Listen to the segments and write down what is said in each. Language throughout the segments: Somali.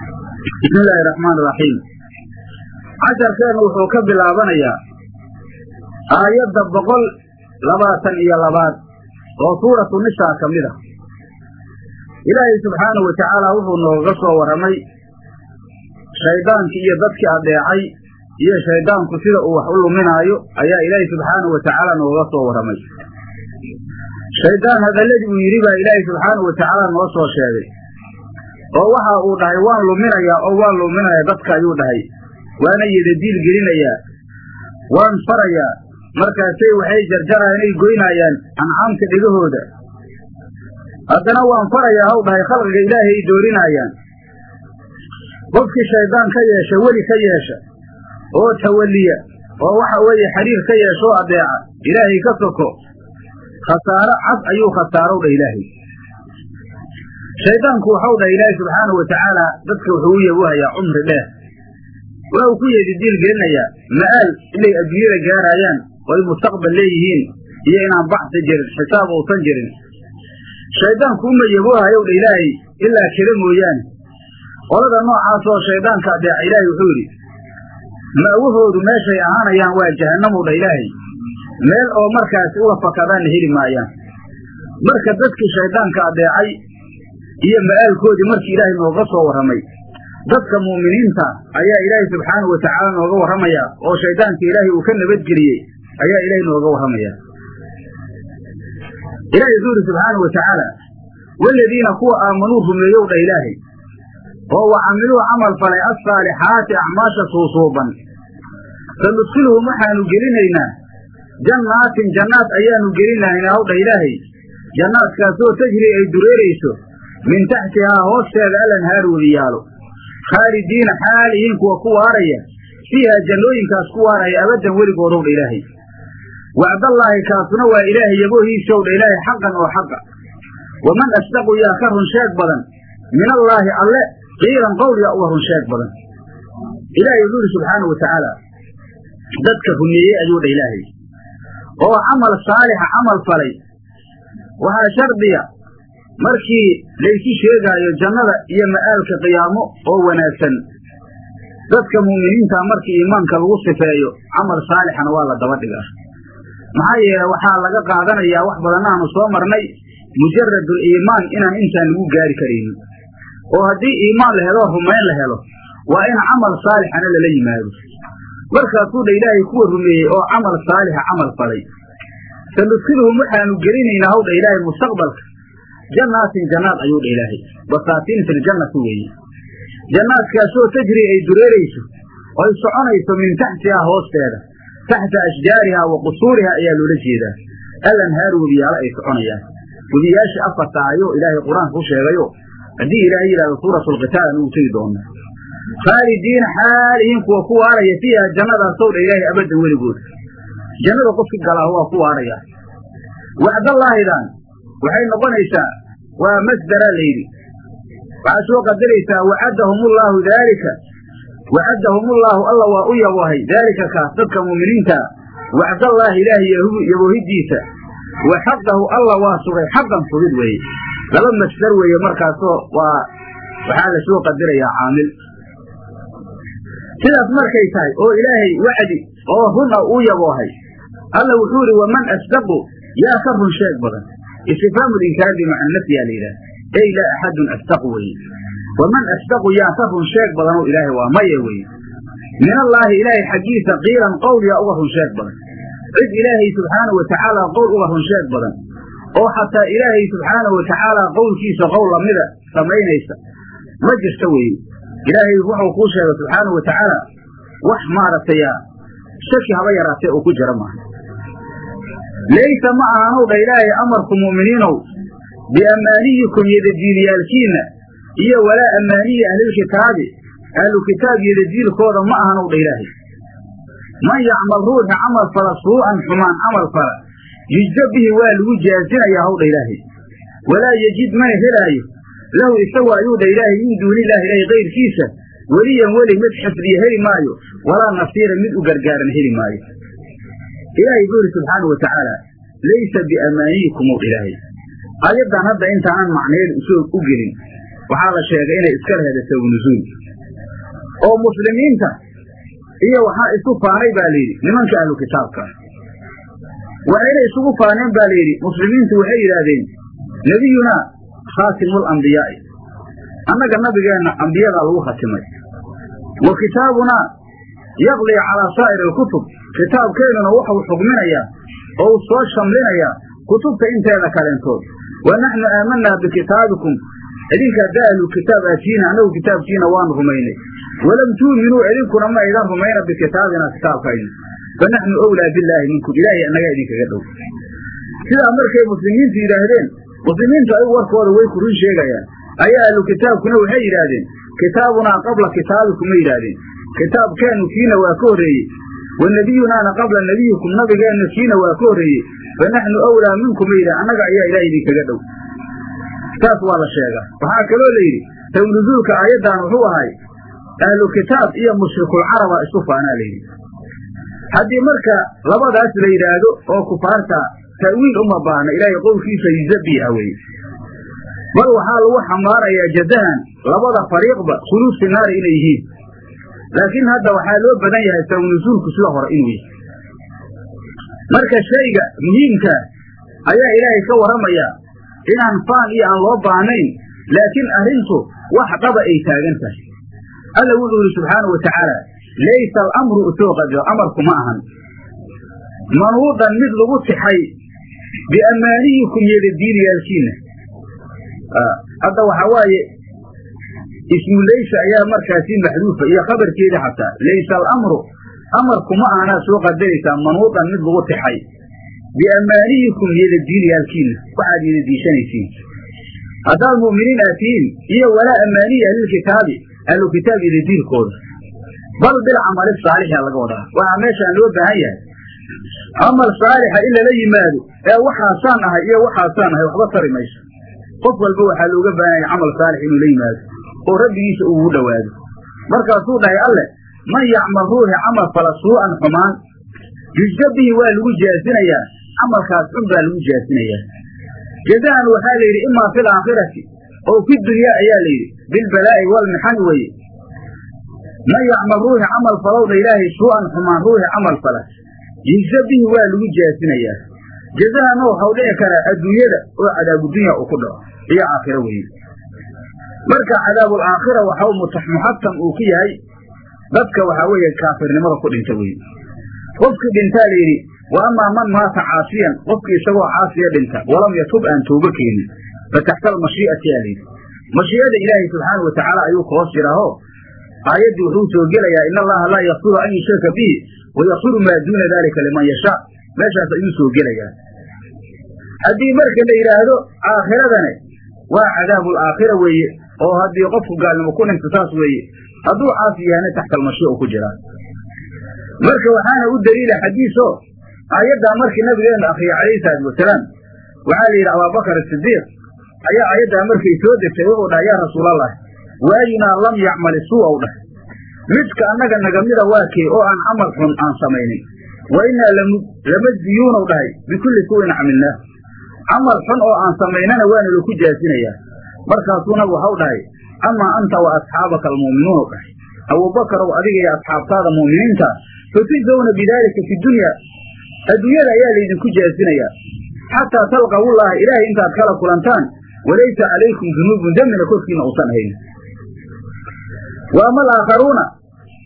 bismi illaahi raxmaan raxiim casharkeennu wuxuu ka bilaabanayaa aayadda boqol labaatan iyo labaad oo suuratu nisaa ka mid a ilaahay subxaanahu watacaala wuxuu nooga soo warramay shayddaankii iyo dadkii adeecay iyo shayddaanku sida uu wax u luminaayo ayaa ilaahay subxaanahu watacaala nooga soo warramay shayddaan hadalladii uu yidhi baa ilaahay subxaanahu watacaala noo soo sheegay oo waxa uu dhahay waan luminayaa oo waan luminayaa dadka ayuu dhahay. Waana yadadiil gelinayaa waan farayaa. Markaasay waxay jarjarayaan ay goynaayaan ancaamta dhegahooda haddana waan farayaa haw dhahay khalqiga ilaahay ay doorinaayaan qofkii shayddaan ka yeesha weli ka yeesha oo tawalliya oo waxa weeye xiriir ka yeesha oo adeeca ilaahay ka soko. Khasaaro cad ayuu khasaarow dha ilaahay shayddaanku waxau dhahay ilaahay subxaanahu watacaala dadka wuxuu u yabuhayaa cumri dheer waa uu ku yedidiil gelinayaa ma'aal inay adduunyada gaaraayaan oo ay mustaqbal leeyihiin iyo inaan baxsi jirin xisaab uusan jirin. Shayddaanku uma yaboohayow dha ilaahay ilaa kele mooyaane. Qolada noocaasoo shayddaanka adeeca ilaahay wuxuu yidhi ma'wahoodu meeshay ahaanayaan waa jahannamow dha ilaahay meel oo markaasi uga fakadaanna heli maayaan. Marka dadkii shayddaanka adeecay iyo ma'aalkoodii markii ilaahay nooga soo warramay. Dadka mu'miniinta ayaa ilaahay subxaanahu watacaala nooga warramayaa oo shayddaanka ilaahay uu ka nabadgeliyey ayaa ilaahay nooga warramayaa ilaahay yidhi subxaanahu watacaala waaladiina kuwa aamanuu rumeeyow dha ilaahay oo wa camiluu camal falay assaalixaati acmaasha suusuuban. Sanudkhiluhum waxaanu gelinaynaa jannaatin jannaad ayaanu gelinaynaa haw dha ilaahay jannaadkaasoo tajri ay dureerayso min taxtihaa hoosteeda alanhaaru wadiyaalo khaalidiina xaal kuwa ku waaraya fiiha jannooyinkaas ku waaraya abaddan weligoodow dha ilaahay. Wacdallaahi kaasuna waa ilaahay yaboohiisow dha ilaahay xaqan oo xaqa. Waman asdaqu yaa ka run sheeg badan min allaahi alle qiilan qowl yaa uga run sheeg badan. Ilaahay wuxuu yidhi subxaanau watacaala dadka rumeeyey ayuu dha ilaahay. Oo camal saalixa camal falay. Waxaa shardiya markii laysu sheegaayo jannada iyo ma'aalka qiyaamo oo wanaagsan dadka mu'miniinta markii iimaanka lagu sifeeyo camal saalixana waa la daba dhigaa maxaa yeele waxaa laga qaadanayaa wax badannaanu soo marnay mujaradul iimaan inaan intaan lagu gaari karaynin oo haddii iimaan la helo rumayn la helo waa in camal saalixana lala yimaado. Markaasuu dha ilaahay kuwa rumeeyey oo camal saalixa camal falay. Sanudkhiluhum waxaanu gelinaynaa haw dha ilaahay mustaqbalka jannaatin jannaad ayuu dha ilaahay. Basaatiin filjannati weeye jannaadkaasoo tajri ay dureerayso oy soconayso min taxtihaa hoosteeda. Taxta ashjaarihaa wa qusuurihaa ayaa loola jeedaa. Alanhaaru webiyaalo ay soconayaan. Webiyaashii afarta ayuu ilaahay qur'aanka ku sheegayo haddii ilaahay yidhahdo suuratu lqitaal anugu tegi doona khaalidiina xaalihiin kuwa ku waaraya fiiha jannadaasow dha ilaahay abaddan weligood jannada qofki galaahu waa ku waaraya. Wacdallaahidan waxay noqonaysaa waa masdaraa layidhi waxaad soo qadaraysaa wacadahumullaahu daalika wacadahumullaahu alla waa u yaboohay daalika kaas dadka mu'miniinta wacdallaahi ilaahay yaboohidiisa wa xaqahu alla waa sugay xaqan sugid weeye. Laba masdar weeye markaasoo waa waxaa la soo qadarayaa caamil. Sidaas markay tahay oo ilaahay wacdi oo run a uu yaboohay alla wuxuu idhi waman asdaqu yaa ka run sheeg badan istifhaamu linkaar bimaca nafyaa la yidhaah ey laa axadun asdaqu weye waman asdaqu yaa ka run sheeg badanoo ilaahay waa maya weye min allaahi ilaahay xaggiisa qiilan qowl yaa uga run sheeg badan cid ilaahay subxaanau watacaala qowl uga run sheeg badan oo xataa ilaahay subxaanau watacaala qowlkiisa qowl lamida samaynaysa ma jirta weeye ilaahay wuxuu kuu sheegay subxaanau watacaala wax maaragtay shaki haba yaraatee uu ku jira maaha laysa ma ahanow dha ilaahay amarku mu'miniinow biammaaniyikum yadadiilyaalkiinna iyo walaa ammaaniyi ahlilkitaabi ahlu kitaab yadadiilkooda ma ahanow dha ilaahay man yacmal ruuxa camal fala suu'an xumaan camal fala yujza bihi waa lagu jaazinayaa howdha ilaahay walaa yejid mana helaayo lahu isagu ayuu dha ilaahay min duunilaahi ilaahay kayrkiisa weliyan weli mid xifdiya heli maayo walaa nasiira mid u gargaaran heli maayo ilaahay buu yidhi subxaanau watacaala laysa biamaaniyikum ow ilaahay. Ayaddan hadda intaanan macnayn u soo u gelin waxaa la sheegay inay iska leheeda sababu nuzuul. Oo muslimiinta iyo waxaa isu faanay baa layidhi nimanka ahlu kitaabka. Waxayna isugu faaneen baa layidhi muslimiintu waxay yidhaahdeen nebiyunaa khaatimul ambiyaa'i annaga nabigeenna ambiyadaa lagu khatimay. Wa kitaabunaa yaqlii calaa saa'iri alkutub kitaabkeennuna wuxuu xugminayaa oo uu soo shamlinayaa kutubta inteeda kaleentood. Wa naxnu aamanaa bikitaabikum idinka haddaa ahlu kitaab aatiina annagu kitaabkiina waanu rumaynay. Walam tuuminuu idinkuna ma aydan rumayna bikitaabina kitaabkayna fa naxnu owlaa billaahi minkum ilaahay annagaa idinkaga dhow. Sidaa markay muslimiintu yidhaahdeen muslimiintu ayagu warkooda way ku run sheegayaan. Ayaa ahlu kitaabkuna waxay yidhaahdeen kitaabunaa qabla kitaabikum ma yidhaahdeen. Kitaabkeennu kiina waa ka horreeyey wa nebiyunaana qabla nebiyikum nabigeennu kiina waa ka horreeyey. Fa naxnu owlaa minkum ma yidhah annaga ayaa ilaah idinkaga dhow. Saas waa la sheegaa waxaa kaloo la yidhi tawnuzuulka aayaddan wuxuu ahay ahlu kitaab iyo mushrikuulcaraba isu faanaa layidhi haddii marka labadaas la yidhaahdo oo kufaarta ta'wiil uma baahna ilaahay qowlkiisa yuzabiha weye bal waxaa lagu xambaarayaa jadahan labada fariiqba khuluusi naari inay yihiin laakiin hadda waxaa loo badan yahay sawnusuulku sida hore inuu yahay. Marka shayga muhiimka ayaa ilaahay ka warramayaa inaan faan iyo aan loo baahnayn laakiin arrintu wax dhaba ay taagan tahay. Alla wuxuu yidhi subxaanau wa tacaala laysa alamru u soo qadiro amarku ma ahan. Manuudan mid lagu tixay biammaaniyikum yeedadiiniyaalkiina hadda waxaa waaye ismu laysa ayaa markaasi maxduufa iyo khabarkeeda xataa. Laysa alamru amarku ma ahanaa soo qadaraysaa manuudan mid lagu tixay biammaaniyikum yeedadiiniyaalkiina waxaad yeedadiishanaysiin haddaad mu'miniin aad tihiin iyo walaa ammaaniyi ahlilkitaabi ahlu kitaab yeedadiilkooda bal bilcamali saalixia laga wadaa. Waxaa meeshaan loo baahan yahay. Camal saalixa in lala yimaado ee waxaasaan ahay iyo waxaasaan ahay waxba tari mayso. Qof walba waxaa looga baahan yahay camal saalix inuu la yimaado oo rabbigiisa ugu dhowaado. Markaasuu dhahay alleh man yacmal ruuxi camal fala suu'an xumaan. Yujza bihi waa lagu jaasinayaa camalkaas xun baa lagu jaasinayaa. Jazaan waxaa la yidhi imaa fi laakhirati oo fi dunyaa ayaa la yidhi bilbalaa'i walmixani weye man yacmal ruuxi camal falowdha ilaahay suu'an xumaan ruuxi camal fala. Yujza bihi waa lagu jaasinayaa. Jazahana waxau dhici karaa adduunyada oo cadaabudunya uu ku dhaco iyo aakhiro weye marka cadaabulaakhira waxau muxatam uu ku yahay dadka waxaa weeye kaafirnimada ku dhinta weye qofkii dhintaa la yidhi wa amaa man maata caasiyan qofkii isagoo caasiya dhinta walam yatub aan toobo keenin. Fa taxta almashii'ati aa layidhi mashii'ada ilaahay subxaana wa tacaala ayuu ka hoos jiraaho aayaddii wuxuu soo gelayaa in allaha laa yakfiru an yushraka bihi wayakfiru maa duuna dalika liman yashaa. Meeshaas ayuu soo gelayaa. Haddii marka la yidhaahdo aakhiradane waa cadaabulaakhira weeye oo haddii qofku gaalnimo ku dhinto saas weeye. Hadduu caasi yahana taxta almashii'a ku jiraa marka waxaana u daliila xadiiso aayaddaa markii nabigeenu akriyay calayhi salaatu wasalaam waxaa la yidhi abaabakar asidiiq ayaa aayaddaa markay soo degtay wuxuu dhahay yaa rasuulallah waayunaa lam yacmal isuu'aw dhahay midka annaga nagamida waa kee oo aan camal xun aan samaynin. Wa innaa lamajziyuunaw dhahay bikulli suu'in camilnaah camal xun oo aan samaynana waana laku jaasinayaa markaasuu nabigu waxau dhahay amaa anta wa asxaabaka almu'minuun? U dhahay abubakarow adiga iyo asxaabtaada mu'miniinta fatujzawna bidaalika fi dunya. Adduunyada ayaa laydinku jaasinayaa xataa talqawullaaha ilaahay intaad kala kulantaan walaysa calaykum dunuubun dembina korkiina uusan ahayn wa ama alaakharuuna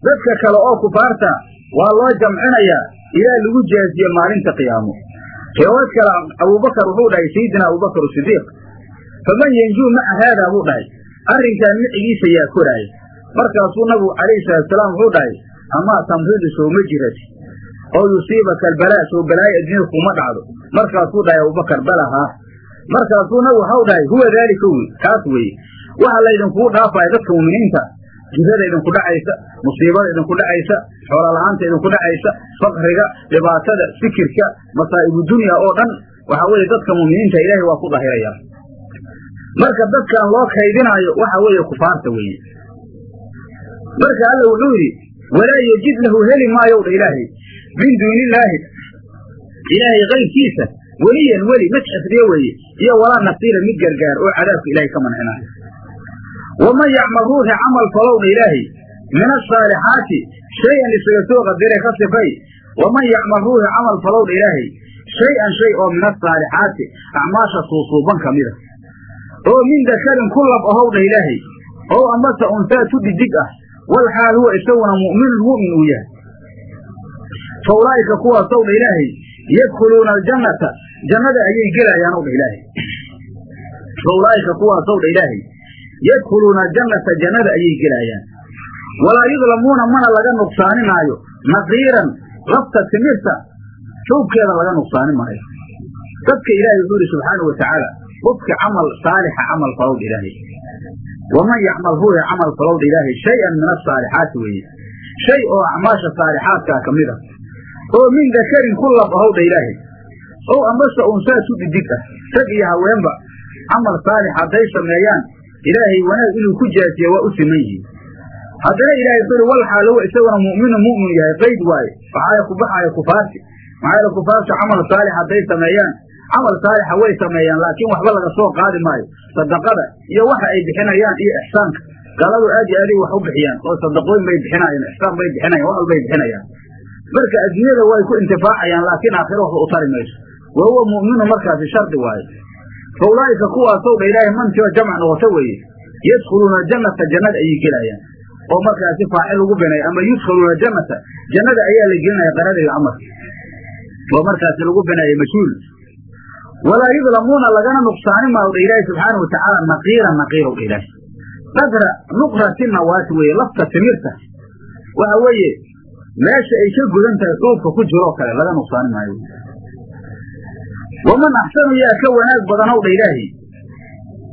dadka kale oo kufaarta waa loo jamcinayaa ilaa lagu jaasiye maalinta qiyaamo. Riwaayad kale abubakar wuxuu dhahay sayidina abubakar sidiiq faman yanjuu maca haadaa buu dhahay. Arrinkan micigiisa yaa koraaya markaasuu nabigu calayhi salaatusalaam wuxuu dhahay amaa tamridu sooma jirati? Oo yusiibaka albalaa soo balaayo adduunyada kuma dhacdo. Markaasuu dhahay abubakar balahaa markaasuu nabigu waxau dhahay huwa daalika wey kaas weeye. Waxa laydinkuu dhaafaya dadka mu'miniinta jirada idinku dhacaysa musiibada idinku dhacaysa xoolola'aanta idinku dhacaysa fakriga dhibaatada fikirka masaa'ibu dunya oo dhan. Waxa weeye dadka mu'miniinta ilaahay waa ku dahiraya marka dadkaan loo kaydinaayo waxa weeye kufaarta weeye. Marka alla wuxuu yidhi walaa yejid lahu heli maayow dha ilaahay min duunillaahi. Ilaahay kayrkiisa weliyan weli mid xifdiye weeye iyo walaa nasiira mid gargaar oo cadaabka ilaahay ka mancinaayo waman yacmal ruuxi camal falowdha ilaahay min asaalixaati shay-an isaga soo qadire ka sifay. Waman yacmal ruuxi camal falowdha ilaahay shay-an shay oo min asaalixaati acmaasha suusuuban ka mida oo min dakarin ku lab ahowdha ilaahay oo amase unsaa tu dhidig ah wal xaal huwa isaguna mu'minun mu'min uu yahay. Fa ulaa'ika kuwaasowdha ilaahay yadkhuluuna aljannata jannada ayay gelayaan owdha ilaahay. Fa ulaa'ika kuwaasowdha ilaahay yadkhuluuna aljannata jannada ayay gelayaan. Walaa yudlamuuna mana laga nuqsaani maayo naqiiran lafta timirta shawbkeeda laga nuqsaani maayo. Dadka ilaahay wuxuu yidhi subxaanau watacaala qofki camal saalixa camal falowdha ilaahay. Waman yacmal ruuxi camal falowdha ilaahay shay-an min asaalixaati weeye. Shay oo acmaasha saalixaadkaa ka mid ah oo min dakarin ku lab ahowdha ilaahay. Ow amase unsaa tu dhidig ah rag iyo haweenba camal saalix hadday sameeyaan ilaahay wanaag inuu ku jaajiya waa u siman yihiin. Haddana wuxuu ihi wal xaalowa isaguna mu'minu mu'min yahay qayd waaye. Waxaaya ku baxaaya kufaarti. Maxaa yaele kufaartu camal saalix hadday sameeyaan camal saalixa way sameeyaan laakiin waxba laga soo qaadi maayo. Sadaqada iyo waxa ay bixinayaan iyo ixsaanka. Galadu aad iyo aaday wax u bixiyaan oo sadaqooyin bay bixinayaan ixsaan bay bixinayan wax walbay bixinayaan. Marka adduunyada way ku intifaacayaan laakiin aakhiro waxba u tari mayso. Wa huwa mu'minu markaasi shardi waaye. Fa ulaa'ika kuwaasow dha ilaahay mantiba jamc noqoto weeye yadkhuluuna jannata jannada ayay gelayaan. Oo markaasi faacil lagu binay ama yudkhaluuna jannata jannada ayaa la gelinaya qaradayga amarka oo markaasi lagu binaya majhuul walaa yudlamuuna lagana nuqsaani maayo dha ilaahi subxaanau watacaala naqiiran naqiirow dha ilaahi qadra nuqrati nawaati weeye lafta timirta. Waxa weeye meesha ay ka gudan tahay dhuubka ku jiroo kale laga nuqsaani maayo. Waman axsanu yaa ka wanaag badanow dha ilaahi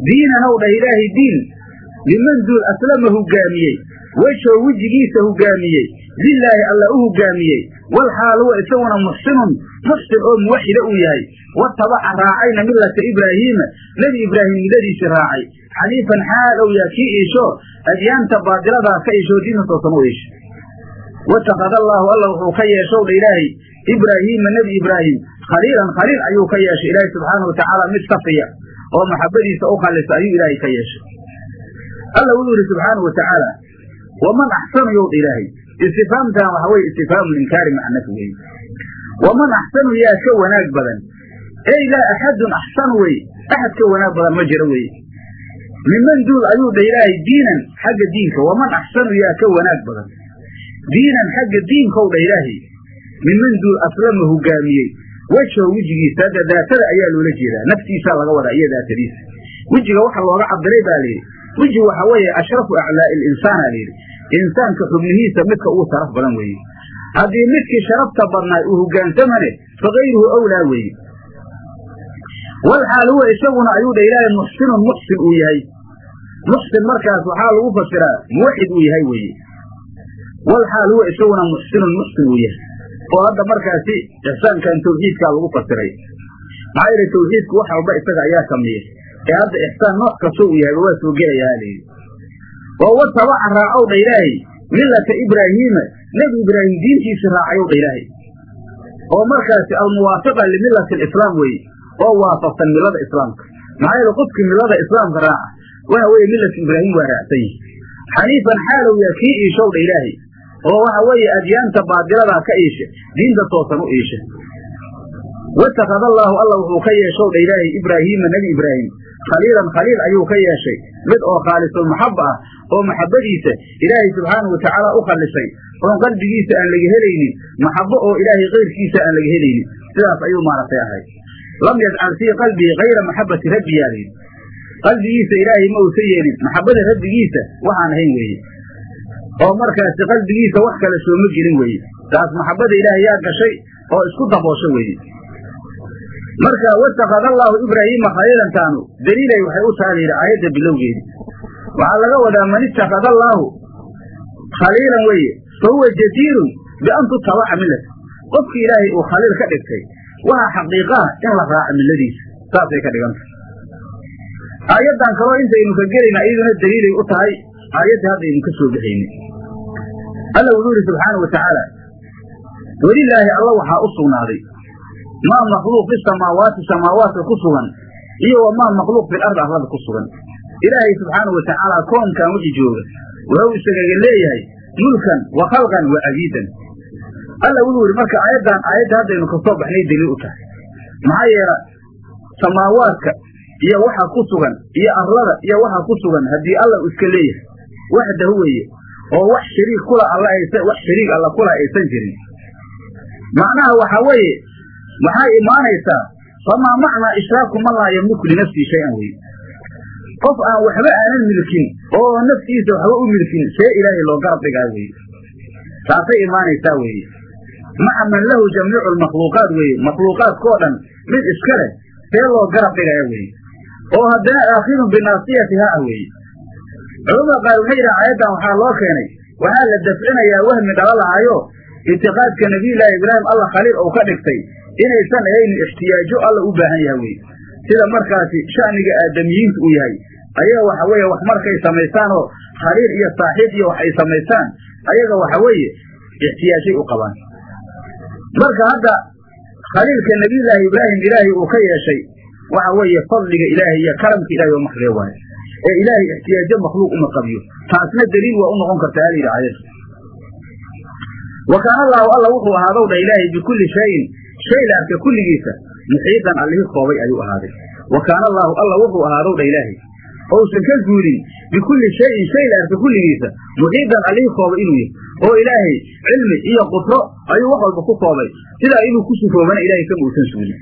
diinanow dha ilaahi diin. Liman duul aslama hogaamiyey wejoo wejigiisa hogaamiyey lilaahi alla u hogaamiyey wal xaal huwa isaguna muxsinun muxsin oo muwaxida uu yahay. Watabaca raacayna millata ibraahiima. Nebi ibraahim milladiisi raacay. Xaniifan xaal ow yaa kii iisho. Adyaanta baadiladaa ka iishoo diinta toosan u iisho watakada allaahu alla wuxuu ka yeeshow dha ilaahay. Ibraahiima nebi ibraahim. Khaliilan khaliil ayuu ka yeeshay ilaahay subxaanau watacaala mid safiya. Oo maxabadiisa u khallisa ayuu ilaahay ka yeeshay. Alla wuxuu yidhi subxaanau watacaala waman axsanu yow ilaahay istifaamtan waxa weye istifhaamu inkaari macnaf weeye waman axsanu yaa ka wanaag badan ey laa axadun axsanu weye axad ka wanaag badan ma jiro weye miman duul ayuu dha ilaahay diinan xagga diinka waman axsanu yaa ka wanaag badan diinan xagga diinkow dha ilaahay miman duul aslama hogaamiyey wejho wejigiisa hadda daatada ayaa loola jeedaa naftiisaa laga wadaa iyo daatadiisa wejiga waxa looga cabiray baa layidhi weji waxa weeye ashrafu aclaa'i linsaana layidhi insaanka xubnihiisa midka ugu sharaf badan weeye. Haddii midkii sharafta badnaay uu hogaansamane fakayruhu owlaa weeye. Wal xaal huwa isaguna ayuu dha ilaahay muxsinun muxsin uu yahay. Muxsin markaas waxaa lagu fasiraa muwaxid uu yahay weeye. Wal xaal huwa isaguna muxsinun muxsin uu yahay. Oo hadda markaasi ixsaankan tawxiidkaa lagu fasiray. Maxaa yeele tawxiidku wax walba isaga ayaa sameeya ee hadda ixsaan nooc kastoo uu yahayba waa soo gelayaa layidhi oo watabaca raacow dha ilaahay. Millata ibraahiima nebi ibraahim diintiisi raacayow dha ilaahay. Oo markaasi almuwaafiqa limillati alislaam weeye oo waafaqsan millada islaamka. Maxaa yeele qofkii millada islaamka raaca waxa weeye millatu ibraahim waa raacsan yihi xaniifan xaalow yaa kii iishow dha ilaahay. Oo waxa weeye adyaanta baadiladaa ka iisha diinta toosan u iisha watakada allaahu alla wuxuu ka yeeshow dha ilaahay ibraahiima nebi ibraahim khaliilan khaliil ayuu ka yeeshay. Mid oo khaalisulmaxaba ah oo maxabadiisa ilaahay subxaanau watacaala u khallisay oon qalbigiisa aan laga helaynin maxabo oo ilaahay kayrkiisa aan laga helaynin. Sidaas ayuu maaragtay ahay lam yajcal fii qalbii kayra maxabati rabbi yaa layidhi qalbigiisa ilaahay ma uusa yeelin maxabada rabbigiisa waxaan ahayn weeye. Oo markaasi qalbigiisa wax kale sooma gelin weeye. Taas maxabada ilaahay yaa gashay oo isku daboosho weeye marka watakada allaahu ibraahiima khaliilantaanu daliilay waxay u taha layidhi aayadda bilowgeedi. Waxaa laga wadaa man itakada allaahu khaliilan weeye fa huwa jadiirun bian tutabaca millata qofki ilaahay uu khaliil ka dhigtay waxa xaqiiqaha in la raaco milladiisa saasay ka dhiganta aayaddan kaloo intaynu ka gelayna iyaduna daliilay u tahay aayaddii haddaynu ka soo baxaynin alla wuxuu yidhi subxaana wa tacaala welilaahi alla waxaa u sugnaaday maa makhluuq fi samaawaati samaawaadka ku sugan iyo wamaa makhluuq fil ardi arlada ku sugan. Ilaahay subxaana wa tacaala koonkan wixii jooga wuxuu isagaga leeyahay mulkan wa khalqan wa abiidan alla wuxuu yidhi marka aayaddan aayadda haddaynu ka soo baxnay daliil u tahay. Maxaa yeela samaawaadka iyo waxa ku sugan iyo arlada iyo waxa ku sugan haddii alla uu iska leeyahay waxdahu weeye oo wax shariik kula alla aysa wax shariik alla kula aysan jirin. Macnaha waxa weeye maxay imaanaysaa? Famaa macnaa ishraaku man laa yamliku linafsihi shay-an weye qof aan waxba aanan milkin oo naftiisa waxba u milkin see ilaahay loo garab dhigaa weeye taasay imaanaysaa weeye maca man lahu jamiicu lmakhluuqaat weeye makhluuqaadkao dhan mid iska leh see loo garab dhigaya weeye oo haddana aakhirun binaasiyatiha ah weeye culamada qaar waxay yidhaha aayaddan waxaa loo keenay. Waxaa la dafcinayaa wahmi dhala lahayo itiqaadka nabiyullaahi ibraahim alla khaliil uu ka dhigtay inaysan ahayni ixtiyaajo alla u baahan yaha weye sida markaasi sha'niga aadamiyiintu uu yahay. Ayaga waxa weeye wax markay samaystaan oo khaliil iyo saaxiib iyo wax ay samaystaan ayaga waxa weeye ixtiyaajay u qabaan. Marka hadda khaliilka nabiyullaahi ibraahim ilaahay uu ka yeeshay waxa weeye fadliga ilaahay iyo karamka ilahay oo maxliya waaye. Ee ilaahay ixtiyaajo makhluuq uma qabiyo taasna daliil waa u noqon kartaa alayidhi aayadda wa kaana allaahu alla wuxuu ahaadow dha ilaahay bikulli shayin shay la arka kulligiisa muxiidan allihii koobay ayuu ahaaday. Wa kaana allaahu alla wuxuu ahaadow dha ilaahay. Ousan ka guulin bikulli shayin shay la arka kulligiisa muxiidan allihii koobay inuu yahay. Oo ilaahay cilmi iyo qudro ayuu wax walba ku koobay. Sidaa inuu ku sufoobana ilahay kama uusan suulin.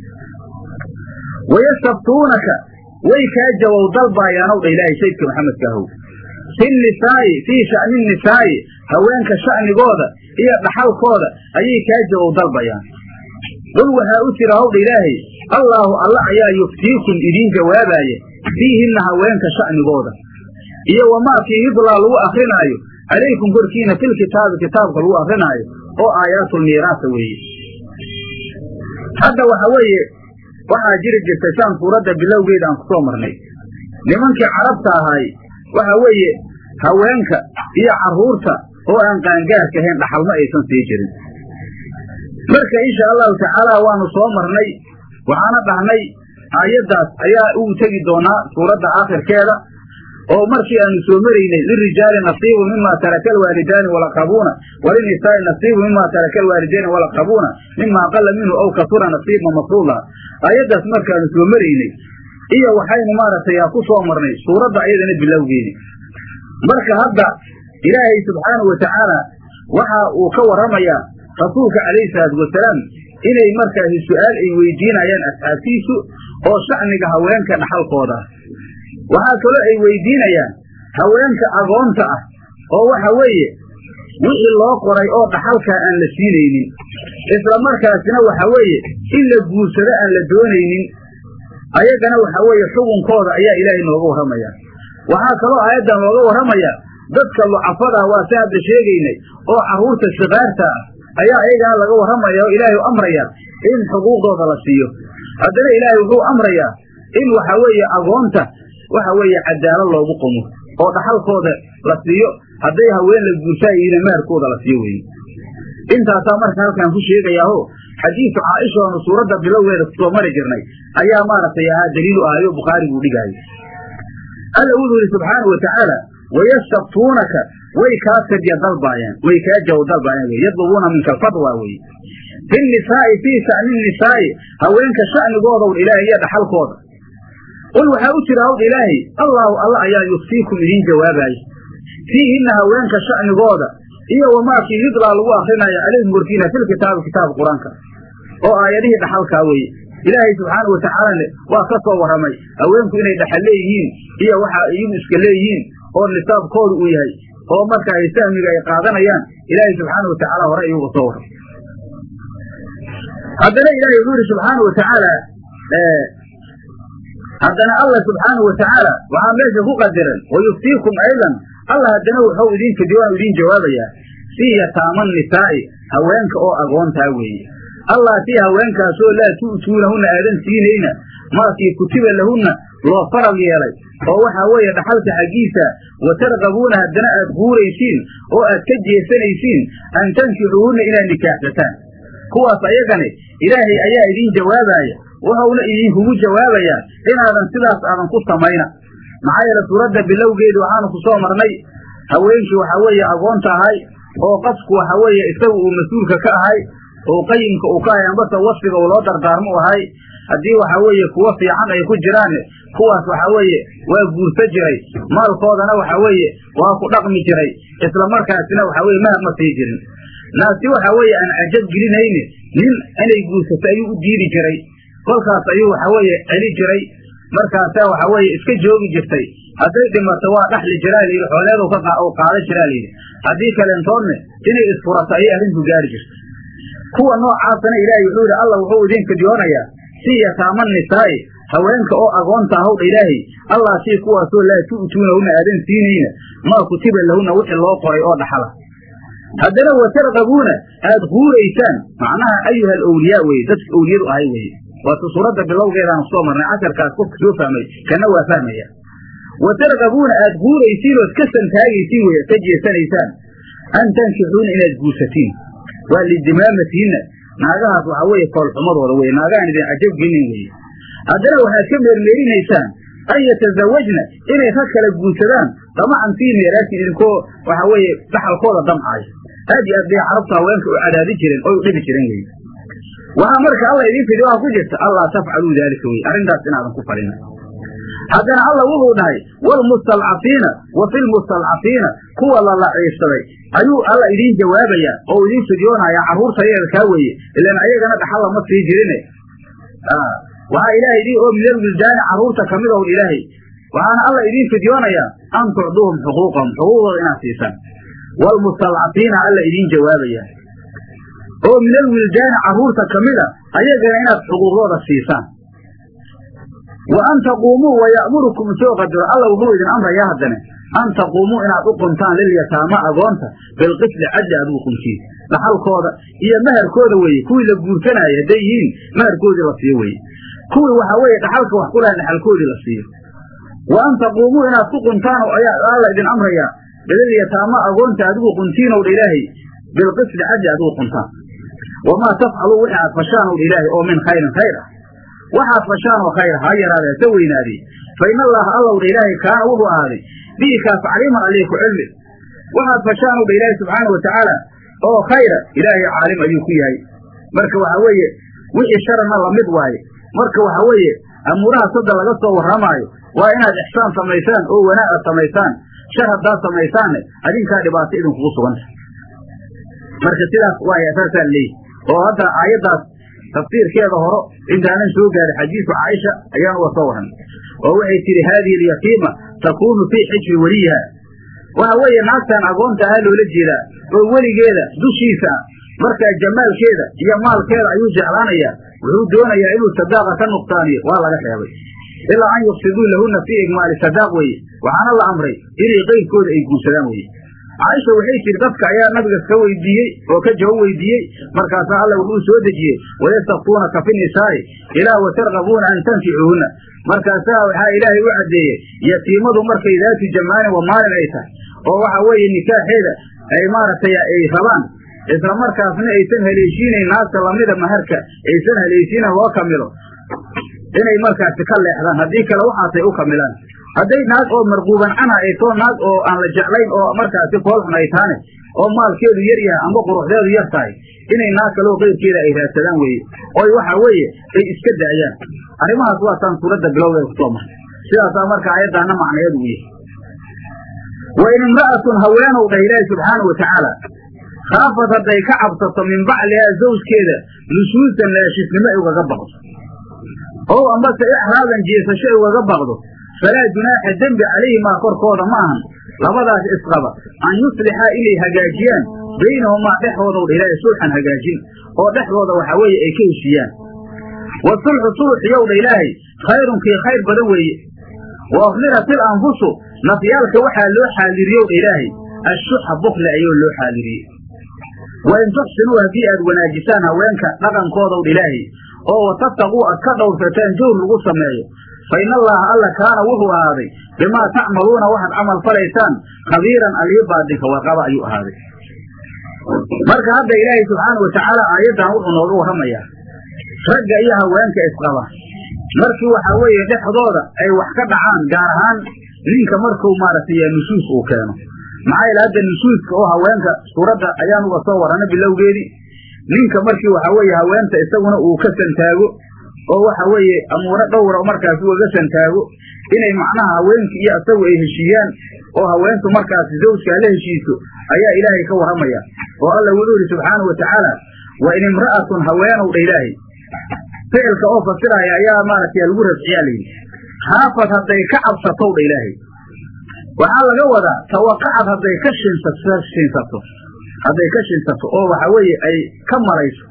Wayastaftuunaka way kaa jawow dalbaayaanow dha ilaahay saydka maxamedka ahow. Fi nisaa'i fii sha'ni nisaa'i haweenka sha'nigooda iyo dhaxalkooda ayay kaa jawow dalbayaan qul waxaa u jira howdha ilaahay allaahu alla ayaa yuftiikum idiin jawaabaaya fiihinna haweenka sha'nigooda. Iyo wamaakii yudlaa lagu akrinaayo calaykum korkiina filkitaabi kitaabka lagu akrinaayo oo aayaatulmiiraasa weeye. Hadda waxa weeye waxaa jiri jirtay saan suuradda bilowgeeda aan ku soo marnay. Nimankii carabta ahaay waxa weeye haweenka iyo carruurta oo aan qaangaarka ahayn dhaxalma aysan sii jirin marka insha allahu tacaala waanu soo marnay waxaana dhahnay aayaddaas ayaa uu tegi doonaa suuradda aakhirkeeda oo markii aanu soo maraynay lirijaali nasiibu mima taraka alwaalidaani walaqabuuna walinisaai nasiibu mima taraka alwaalidaani walaqabuuna mima aqala minhu aw kasura nasiiba mafruuda. Aayaddaas markaanu soo maraynay iyo waxaynu maaragtay ku soo marnay suuradda ayadana bilowgeedi marka hadda ilaahay subxaanahu watacaala waxa uu ka warramayaa rasuulka calayhi salaatu wasalaam inay markaasi su'aal ay weydiinayaan asxaabtiisu oo shacniga haweenka dhaxalkooda. Ah waxaa kaloo ay weydiinayaan haweenka agoonta ah oo waxa weeye wixii loo qoray oo dhaxalkaa aan la siinaynin. Isla markaasina waxa weeye in la guursado aan la doonaynin ayagana waxa weeye xukunkooda ayaa ilaahay nooga warramaya. Waxaa kaloo aayaddan looga warramaya dadka lucafada waa si hadda sheegaynay oo carruurta sikaarta ah ayaa ayagana laga warramaya oo ilaahay amraya in xuquuqdooda la siiyo. Haddana ilaahay wuxuu amrayaa in waxa weeye agoonta waxa weeye cadaalad loogu qumo oo dhaxalkooda la siiyo. Hadday haween la guursaayina maharkooda la siiyo weye intaasaa marka halkaan ku sheegayaaho xadiisu caaisha oonu suuradda bilowgeeda ku soo mari jirnay ayaa maaragtay ahaa daliilu ahayo bukhaariguu dhigaayo alla wuxuu yidhi subxaanau watacaala wayastaftuunaka way kaa fidya dalbaayaan way kaa jaw dalbaayaan wey yadlubuuna minka alfadwa weye fi fii sha'ni nisaa'i haweenka sha'nigoodow ilaahay iyo dhaxalkooda. Qul waxaa u jira hawd ilaahay allaahu alla ayaa yuftiikum idiin jawaabaaya fiihinna haweenka sha'nigooda iyo wamaakii yudlaa lagu akrinaayo calayhim korkiina filkitaabi kitaabka qur'aanka oo aayadihii dhaxalkaa weeye. Ilaahay subxaana watacaalane waa ka soo warramay haweenku inay dhaxal leeyihiin iyo waxa iyagu iska leeyihiin oo nisaabkooda uu yahay oo marka ay sahmiga ay qaadanayaan ilaahay subxaana watacaala hore iyagu soo warram haddana ilaahay wuxuu yidhi subxaana watacaala haddana alla subxaanau watacaala waxaa meesha ku qadiran wayuftiikum aydan alla haddana wuxuu idinka diwaan idiin jawaabayaa fii yataama nisaa'i haweenka oo agoontaa weeye. Allaatii haweenkaasoo laa tu'tuunahunna aadan siinayna maakii kutiba lahunna loo farad yeelay oo waxaa weeye dhaxalka xaggiisa wa targabuuna haddana aad guuraysiin oo aad ka jeesanaysiin an tankixuuhunna inaad nikaaxsataan. Kuwaas ayagani ilaahay ayaa idiin jawaabaaya wuxuuna idinkugu jawaabayaa inaadan sidaas aadan ku samayna. Maxaa yeele suuradda bilowgeedu waxaanu ku soo marnay haweenkii waxa weeye agoonta ahay oo qofku waxa weeye isagu uu mas'uulka ka ahay oo qayimka uu ka ahay ambase wasfiga uu loo dardaarmo u ahay haddii waxa weeye kuwo fiican ay ku jiraan kuwaas waxa weeye waa guursa jiray maalkoodana waxa weeye waa ku dhaqmi jiray isla markaasina waxa weye mahab ma sii jirin. Naasi waxa weeye aan cajab gelinayne nin inay guursato ayuu u diidi jiray kolkaas ayuu waxa weeye celi jiray markaasaa waxa weeye iska joogi jirtay. Hadday dhimato waa dhaxli jiraa layidhi xooleed u qaada jiraa layidhi. Haddii kaleentoodne inay isfurato ayay arrinku gaari jirtay kuwa noocaasana ilaahay wuxuu yidhi alla wuxuu idin fidyoonayaa si yataama nisaa'i haweenka oo agoonta hawdha ilaahay allah sii kuwaasoo laa tu'tuunahunna aadan siinayna maa kutiba lahunna wixii loo qoray oo dhaxala. Haddana watarqabuuna aad huuraysaan macnaha ayuha alawliyaa weye dadka awliyadu ahay weye waatu suuradda bilowgeedaanu soo marnay casharkaas qofka soo fahmay kana waa fahmaya. Watarqabuuna aad huuraysiin ood ka santaagaysiin weye ka jeesanaysaan an tankixuuna inaad guursatiin waa lidimaamatihinna naagahaas waxaa weeye foolxumadooda weye naagahaan idin cajab gelin weye haddana waxaad ka meermeerinaysaan an yatasawajna inay rag kala guursadaan damacan fii meeraasin idinkoo waxa weeye dhaxalkooda damcaayo. Aad iyo aad bay carabtu haweenka u cadaadi jireen oy u dhibi jireen weye waxaa marka alla idiin fidi waxaa ku jirta allaa tafcaluu daalika weye arrintaas inaadan ku falina haddana alla wuxuu dhahay waalmustalcafiina wa filmustalcafiina kuwa la laciibsaday ayuu alla idiin jawaabayaa oo idiin fidyoonayaa carruurta yeelkaa weeye ilaan ayagana dhaxal lama sii jirine. Waxaa ilaahay idin oo minal wildaani carruurta ka mid own ilaahay waxaana alla idiin fidyoonayaa an tucduuhum xuquuqahum xuquuqdooda inaad siisaan waalmustalcafiina alla idiin jawaabayaa oo minal wildaani carruurta kamida ayagana inaad xuquuqdooda siisaan wa an taquumuu wa ya'murukum soo qadaro alla wuxuu idin amrayaa haddane an taquumuu inaad u quntaan lilyataama agoonta bilqisli cadli aad ugu quntiin dhaxalkooda iyo maharkooda weeye kuwii la guursanaayo hadday yihiin maharkoodii la siiyo weye kuwii waxa weeye dhaxalka wax ku dhaxalkoodii la siiyo. Wa an taquumuu inaad ku quntaan alla idin amrayaa lilyataama agoonta aad ugu quntiinowdha ilaahay bilqisli cadli aad ugu quntaan wamaa tafcaluu wixii aad fashaan owdha ilaahay oo min khayrin khayr ah waxaad fashaan oo khayr ha yaraadee sa weynaadee fa in allaha allowdha ilaahay kaana wuxuu ahaaday bihi kaas caliiman alihi ku cilmi. Waxaad fashaan owdha ilaahay subxaana wa tacaala oo khayra ilaahay caalim ayuu ku yahay. Marka waxa weeye wixii sharana la mid waaye. Marka waxa weeye amuuraha sadda laga soo warramaayo waa inaad ixsaan samaysaan oo wanaaga samaysaan shar haddaad samaysaanne adinkaa dhibaato idinkugu suganta marka sidaas waay saasaa leeyihi oo hadda aayaddaas tafsiirkeeda horo intaanan soo gaarin xadiisu caaisha ayaan uga soo warran oo waxay tidhi haadihi alyatiima takuunu fii xijri weliyiha waxa weeye naagtan agoonta ahaa loola jeedaa oo weligeeda dushiisa ah markaa jamaalkeeda iyo maalkeeda ayuu jeclaanayaa. Wuxuu doonayaa inuu sadaaqa ka nuqsaaniyo waa laga reebay. Ilaa an yufsiduu lahunna fii igmaali sadaaq weeye. Waxaana la amray inay qayrkooda ay guursadaan weye caaisha waxay tihi dadka ayaa nabiga ka weydiiyey oo ka jawab weydiiyey. Markaasaa alla wuxuu soo dejiyey wayastaftuunaka fi nisaa'i ilaa watargabuuna an tankixuuhunna markaasaa waxaa ilaahay u caddeeyey yatiimadu markay daatu jamaanin wa maalin ay tahay oo waxa weeye nikaaxeeda ay maaragtay ay rabaan. Isla markaasna aysan haleeshiinayn naagta lamida maharka aysan haleeshiina loo kamilo. Inay markaasi ka leexdaan haddii kale waxaasay u kamilaan hadday naag oo marquuban canha ay too naag oo aan la jeclayn oo markaasi foolxun ay taane oo maalkeedu yar yahay amba quruxdeedu yar tahay inay naag kaloo qayrkeeda ay raadsadaan weeye. Oy waxa weeye ay iska da'yaan. Arrimahaas waa taan suuradda bilowdeeda ku soo marnay sidaasaa marka aayaddaana macnayeedu u yahay wa in imra'atun haweenow dhah ilaahi subxaanau watacaala khaafad hadday ka cabsato min baclihaa zawjkeeda nusuusan laashisnimo ay ugaga baqdo. Ow ambase ixraadan jeesasho ay ugaga baqdo falaa junaaxa dembi calayhimaa korkooda ma ahan labadaas isqaba an yuslixaa inay hagaajiyaan baynahumaa dhexdoodaw dha ilaahay sulxan hagaajin oo dhexdooda waxa weeye ay ka heshiiyaan wa sulxu sulxiyow dha ilaahay khayrunkii khayr badan weeye wa ukhlirat il anfusu nafyaalka waxaa loo xaaliriyow dha ilaahay ashuxa bukli ayoo loo xaaliriyey wa in tuxsinuu haddii aad wanaajisaan haweenka dhaqankoodaw dha ilaahay oo watattaquu aad ka dhowrsataan jawr lagu sameeyo fa in allaha alla kaana wuxuu ahaaday bimaa tacmaluuna waxaad camal falaysaan khabiiran aliyo baadinka warqaba ayuu ahaaday marka hadda ilaahay subxaana wa tacaala aayaddan wuxuu nooga warramayaa ragga iyo haweenka isqaba markii waxaa weeye dhexdooda ay wax ka dhacaan gaar ahaan ninka marku maaragtay nushuus uu keeno maxaa yeele hadda nushuuska oo haweenka suuradda ayaan uga soo warranay bilowgeedii ninka markii waxa weeye haweenta isaguna uu ka santaago oo waxa weeye amuuro dhowra markaasi ugaga santaago. Inay macnaha haweenkii iyo isagu ay heshiiyaan oo haweentu markaasi zawjkaa la heshiiso ayaa ilaahay ka warramaya oo alla wuxuu yidhi subxaanau watacaala wa in imra'atun haweenow dha ilaahay. Ficilka oo fasiraya ayaa maaragtay lagu rafciyaa layidhi haafad hadday ka cabsatow dha ilaahay. Waxaa laga wadaa tawaqacad hadday ka shiinsato hadday ka shinsato oo waxa weeye ay ka marayso.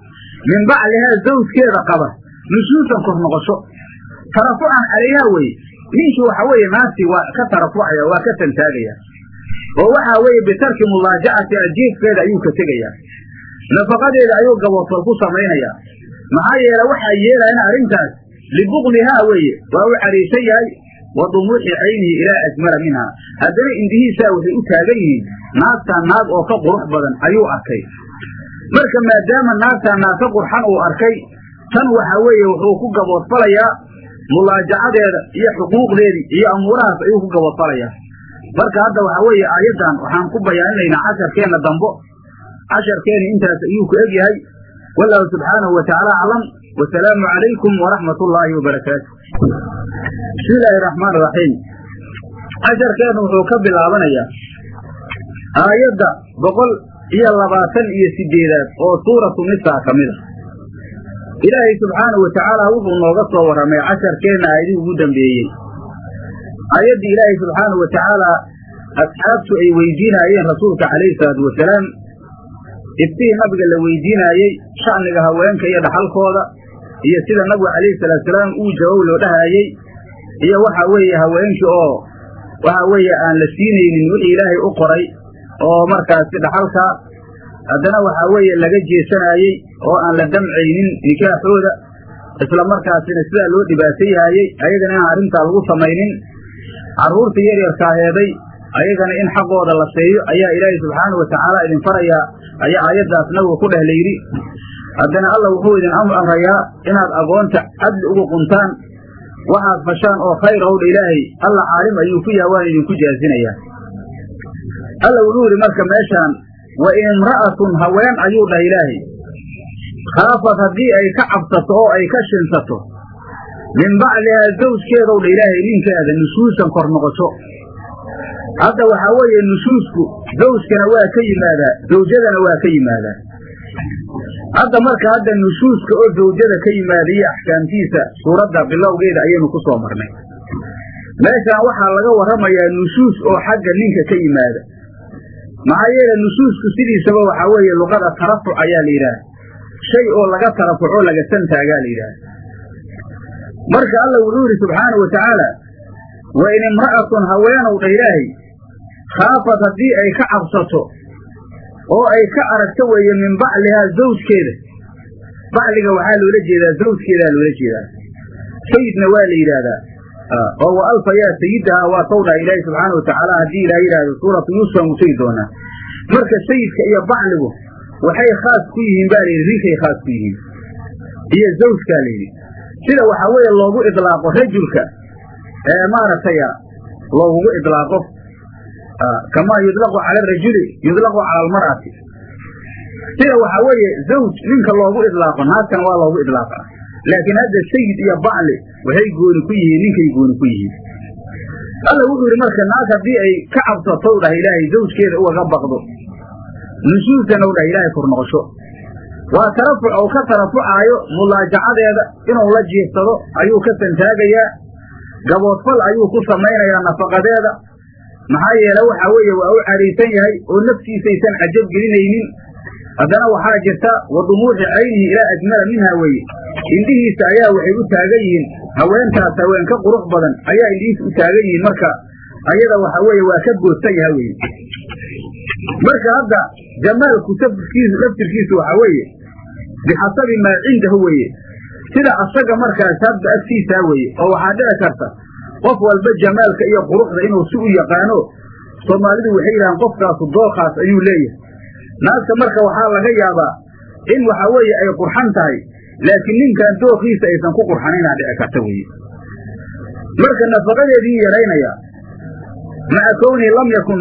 Min baclihaa zawjkeeda qaba nushuusan kor noqosho tarafucan calayhaa weye ninkii waxa weeye naagtii waa ka tarafucaya waa ka santaagaya oo waxa weeye bitarki mulaajacati ajiifkeeda ayuu ka tegayaa. Nafaqadeeda ayuu gaboodfal ku samaynayaa. Maxaa yeele waxaa yeelayana arrintaas. Libuklihaa weeye. Waa u cariisan yahay. Wa dumuuxi caynihi ilaa ajmala minhaa haddana indihiisaa waxay u taagan yihiin. Naagtaa naag oo ka qurux badan ayuu arkay. Marka maadaama naagtaa naag ka qurxan uu arkay tan waxa weeye wuxuu ku gaboodfalayaa mulaajacadeeda iyo xuquuqdeedii iyo amuurahaas ayuu ku gaboodfalayaa marka hadda waxa weeye aayaddan waxaan ku bayaaninaynaa casharkeenna dambo. Casharkeeni intaas ayuu ku eg yahay wallahu subxaanahu watacaala aclam. Wasalaamu calaykum waraxmat ullaahi wabarakaatu bismi illaahi raxmaan raxiim casharkeennu wuxuu ka bilaabanayaa aayadda boqol iyo labaatan iyo sideedaad oo suuratu nisaa ka mid a ilaahay subxaanahu watacaala wuxuu nooga soo warramay casharkeenna aayadihii ugu dambeeyey aayaddii ilaahay subxaanahu watacaala asxaabtu ay weydiinaayeen rasuulka calayhi salaatu wasalaam iftihii nabiga la weydiinaayey sha'niga haweenka iyo dhaxalkooda iyo sida nabigu calayhi salaatusalaam uu jawaab loo dhahaayey iyo waxa weeye haweenkii oo waxa weeye aan la siinaynin wixii ilaahay u qoray oo markaasi dhaxalka haddana waxaa weeye laga jeesanaayey oo aan la damcaynin nikaaxooda isla markaasina sidaa loo dhibaatayaayey ayagana inaan arrintaa lagu samaynin. Carruurta yaryarkaaheeday ayagana in xaqooda la seeyo ayaa ilaahay subxaanahu watacaala idin farayaa ayaa aayaddaas nabigu ku dheh layidhi. Haddana alla wuxuu idin amrayaa inaad agoonta cadli ugu quntaan waxaad fashaan oo khayr howdha ilaahay alla caalim ayuu ku yaha waan idinku jaazinayaa alla wuxuu yidhi marka meeshaan wa imra'atun haween ayuu dhah ilaahay khaafad haddii ay ka cabsato oo ay ka shinsato min baclihaa zawjkeedow dha ilaahay ninkeeda nushuusan kor noqosho hadda waxaa weeye nushuusku zawjkana waa ka yimaadaa zawjadana waa ka yimaadaa hadda marka hadda nushuuska oo zawjada ka yimaada iyo axkaamtiisa suuradda bilowgeeda ayaynu ku soo marnay meeshaan waxaa laga warramayaa nushuus oo xagga ninka ka yimaada maxaa yeele nushuusku sidiisaba waxaa weeye luqada tarafuc ayaa la yidhaah shay oo laga tarafuco laga santaagaa la yidhaah marka alla wuxuu yidhi subxaanau wa tacaala wa in imra'atun haweenow dha ilaahay khaafad haddii ay ka cabsato oo ay ka aragto weeye min baclihaa zawjkeeda. Bacliga waxaa loola jeedaa zawjkeedaa loola jeedaa. Sayidna waa la yidhaahdaa oo wa alfa yaa sayidahaa waa tawdhaa ilaahi subxaana watacaala haddii ilaah yidhaahdo suuratu yuusuf aan utegi doonaa. Marka sayidka iyo bacligu waxay khaas ku yihiin baa layidhi ninkay khaas ku yihiin. Iyo zawjkaa layidhi sida waxaa weeye loogu idlaaqo rajulka ee maaragtay loogugu idlaaqo kamaa yudlaqu cala arajuli yudlaqu cala almar'ati. Sida waxaa weeye zawj ninka loogu idlaaqo naagtana waa loogu idlaaqa laakiin hadda sayid iyo bacli waxay gooni ku yihiin ninkay gooni ku yihiin. Alla wuxuu yidhi marka naag haddii ay ka cabsato u dhaha ilaahay zawjkeeda ugaga baqdo nushuusana u dhaha ilaahay kor noqosho. Waa tarafuc ou ka tarafucaayo mulaajacadeeda inuu la jiifsado ayuu ka santaagayaa gaboodfal ayuu ku samaynayaa nafaqadeeda. Maxaa yeele waxa weeye waa u cariisan yahay oo naftiisaysan cajab gelinaynin haddana waxaa jirta wa dumuuxi caynihi ilaa ajmala minhaa weeye. Indhihiisa ayaa waxay u taagan yihiin. Haweentaas haween ka qurux badan ayaa indhihiisa u taagan yihiin marka. Ayada waxa weeye waa ka boodsan yaha weye marka hadda jamaalku tafkiisu laftirkiisu waxa weeye bixasabi maa cindahu weeye. Sida asaga markaas hadda agtiisaa weeye oo waxaa dhici karta qof walba jamaalka iyo quruxda inuu si u yaqaano soomaalidu waxay yidhahaan qofkaasu dookaas ayuu leeyahay naagta marka waxaa laga yaabaa in waxa weeye ay qurxan tahay laakiin ninkan dookiisa aysan ku qurxanaynaa dhici karta weeye. Marka nafaqadeedii yaraynaya maca kownihi lam yakun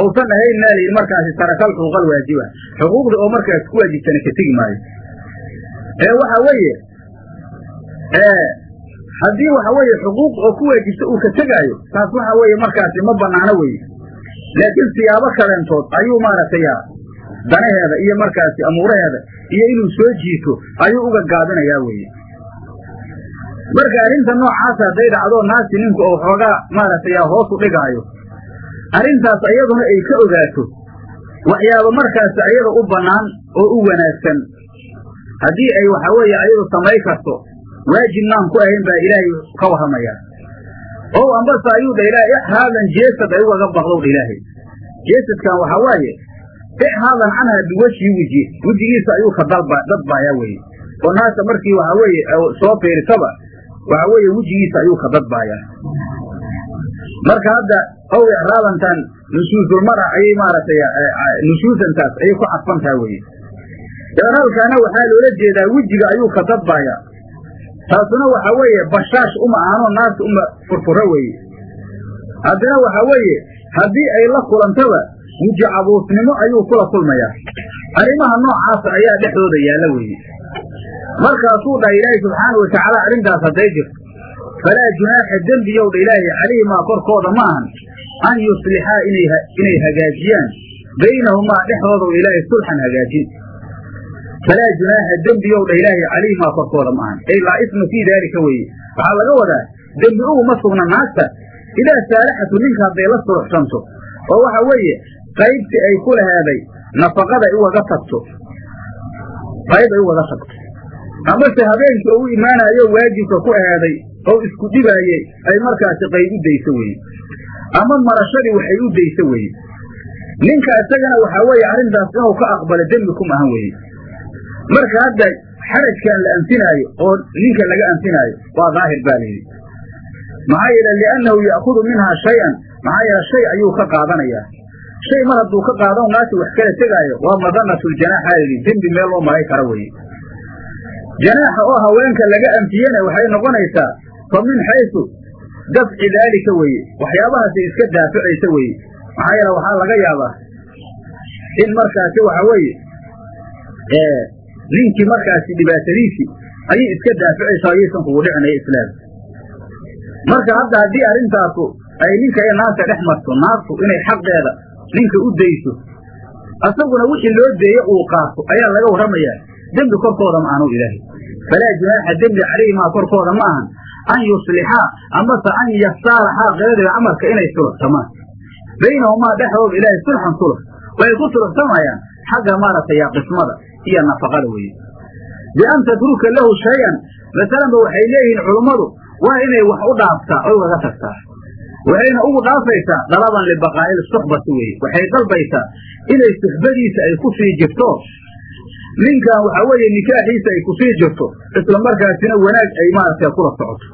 ousan ahayn maa layidhi markaasi tarakal xuquuqa alwaajiba xuquuqda oo markaas ku waajibtana ka tegi maayo. Ee waxa weeye haddii waxa weeye xuquuq oo ku waajibta uu ka tegaayo taas waxa weeye markaasi ma banaano weye laakiin siyaabo kaleentood ayuu maaragtay danaheeda iyo markaasi amuuraheeda iyo inuu soo jiito ayuu uga gaabinayaa weye marka arrinta noocaasa hadday dhacdo naasi ninku oo xoogaa maaragtay hoos u dhigaayo arrintaas iyaduna ay ka ogaato waxyaaba markaasi ayada u bannaan oo u wanaagsan. Haddii ay waxa weeye ayadu samay karto waajibnaan ku ahayn baa ilaahay ka warramayaa ow ambase ayuu dha ilaahay ixraadan jeesad ay ugaga baqdow dha ilaahay. Jeesadkan waxaa waaye ixraadan canha biwajhi weji. Wejigiisa ayuu ka dadbaayaa weye oo naasa markii waxa weeye soo fiirisaba waxa weeye wejigiisa ayuu ka dadbaayaa marka hadda ow ixraadantan nusuusulmara ayay maaragtay nusuusantaas ayay ku cadfantaha weye icraalkaana waxaa loola jeedaa wejiga ayuu ka dadbaayaa taasuna waxa weeye bashaash uma ahanoo naarta uma furfuro weeye. Haddana waxa weeye haddii ay la kulantaba weji cabuusnimo ayuu kula kulmayaa. Arrimaha noocaasa ayaa dhexdooda yaalla weeye. Markaasuu dhaha ilaahay subxaana wa tacaala arrintaas hadday jirto falaa junaaxa dembiyow dha ilaahay calayhimaa korkooda ma ahan an yuslixaa inay hagaajiyaan. Baynahumaa dhexdooda ilaahay sulxan hagaajin. Falaa junaaxa dembiyow dha ilaahay calayhimaa korkooda ma ahan. Ay laa isma fii daalika weeye. Waxaa laga wadaa dembi uguma sugna naagta. Idaa saalaxatu ninka hadday la suruxsanto oo waxa weeye qaybtii ay ku laheeday nafaqada ugaga tagto. Qayb ay ugaga tagto. Amase habeenkii oo u imaanayo waajibka ku aheeday oo isku dhibaayey ay markaasi qayb u dayso weye ama marashadii waxay u dayso weye ninka isagana waxaa weeye arrintaas inuu ka aqbalo dembi kuma ahan weye marka hadda xarajkan la anfinaayo oo ninka laga anfinaayo waa daahir baa layidhi maxaa yeele liannahu ya'kudu minhaa shay-an maxaa yeele shay ayuu ka qaadanayaa shay mar hadduu ka qaadan naasi wax kala tegaayo. Waa madanatuljanaaxa layidhi dembi meel loo maray kara weye janaaxa oo haweenka laga anfiyena waxay noqonaysaa fa min xaysu dafci daalika weye waxyaabahaasay iska daaficaysa weye maxaa yeele waxaa laga yaabaa in markaasi waxa weeye ninkii markaasi dhibaatadiisii ayay iska daaficaysaa ayaysan kugu dhicinaya islaam. Marka hadda haddii arrintaasu ay ninka iyo naagta dhex marto naagtu inay xaqeeda ninka u dayso asaguna wixii loo deeye uu qaato ayaa laga warramayaa dembi korkooda ma ahanu ilaahay. Falaa junaaxa dembi calayhimaa korkooda ma ahan an yuslixaa amase an yastaalaxaa qeradii camalka inay suluxsamaan baynahumaa dhexdooda ilaahay sulxan sulux waxay ku suluxsamayaan xagga maaragtay qismada iyo nafaqada weye bian tatruka lahu shay-an masalanba waxay leeyihiin culummadu waa inay wax u dhaaftaa oy ugaga tagtaa waxayna ugu dhaafaysaa dalaban libaqaa'il suxbati weye waxay dalbaysaa inay suxbadiisa ay ku sii jirto. Ninkan waxaa weeye nikaaxiisa ay ku sii jirto isla markaasina wanaag ay maaragtay kula socoto.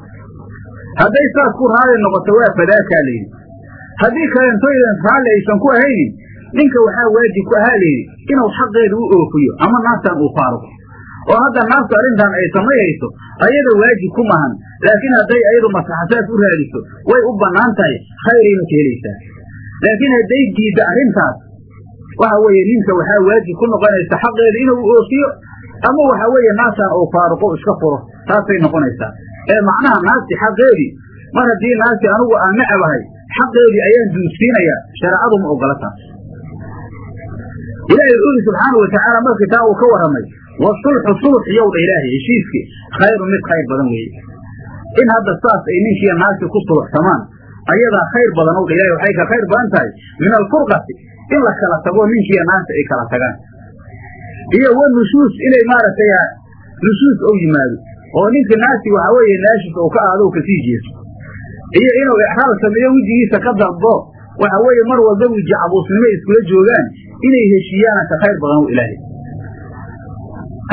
Hadday saas ku raali noqoto waa fadaakaa layidhi haddii kaleentoydan raalli aysan ku ahaynin ninka waxaa waajib ku ahaa layidhi inuu xaqeeda u oofiyo ama naagtan uu faaruqo oo hadda naagtu arrintan ay samayhayso ayada waajib ku mahan. Laakiin hadday ayadu maslaxasaas u raadiso way u bannaan tahay khayrayna ka helaysaa laakiin hadday diidda arrintaas waxa weeye ninka waxaa waajib ku noqonaysa xaqeeda inuu oofiyo ama waxa weeye naagtan uu faaruqo iska furo taasay noqonaysaa. Ee macnaha naagti xaqeedii mar haddii naagti anigu aan nacabahay xaqeedii ayaan duunsiinayaa shareecadu ma ogola taas ilaahay wuxuu yidhi subxaana watacaala markii taa uu ka warramay wasulxu sulx yowdha ilaahay heshiiskii khayrun mid khayr badan weeye. In hadda saas ay ninkiiyo naagti ku suluxsamaan ayadaa khayr badan owdha ilahay waxay ka khayr badan tahay min alfurqati in la kala tago ninkiiyo naagta ay kala tagaan. Iyo wa nushuus inay maaragtay nushuus ou yimaado oo ninka naagti waxaa weeye naashis ou ka aado u ka sii jeeso iyo inuu ixraal sameeyo wejigiisa ka dalbo waxa weeye mar walba wiji cabuusnimo iskula joogaan inay heshiiyaana ka khayr badan ilaahay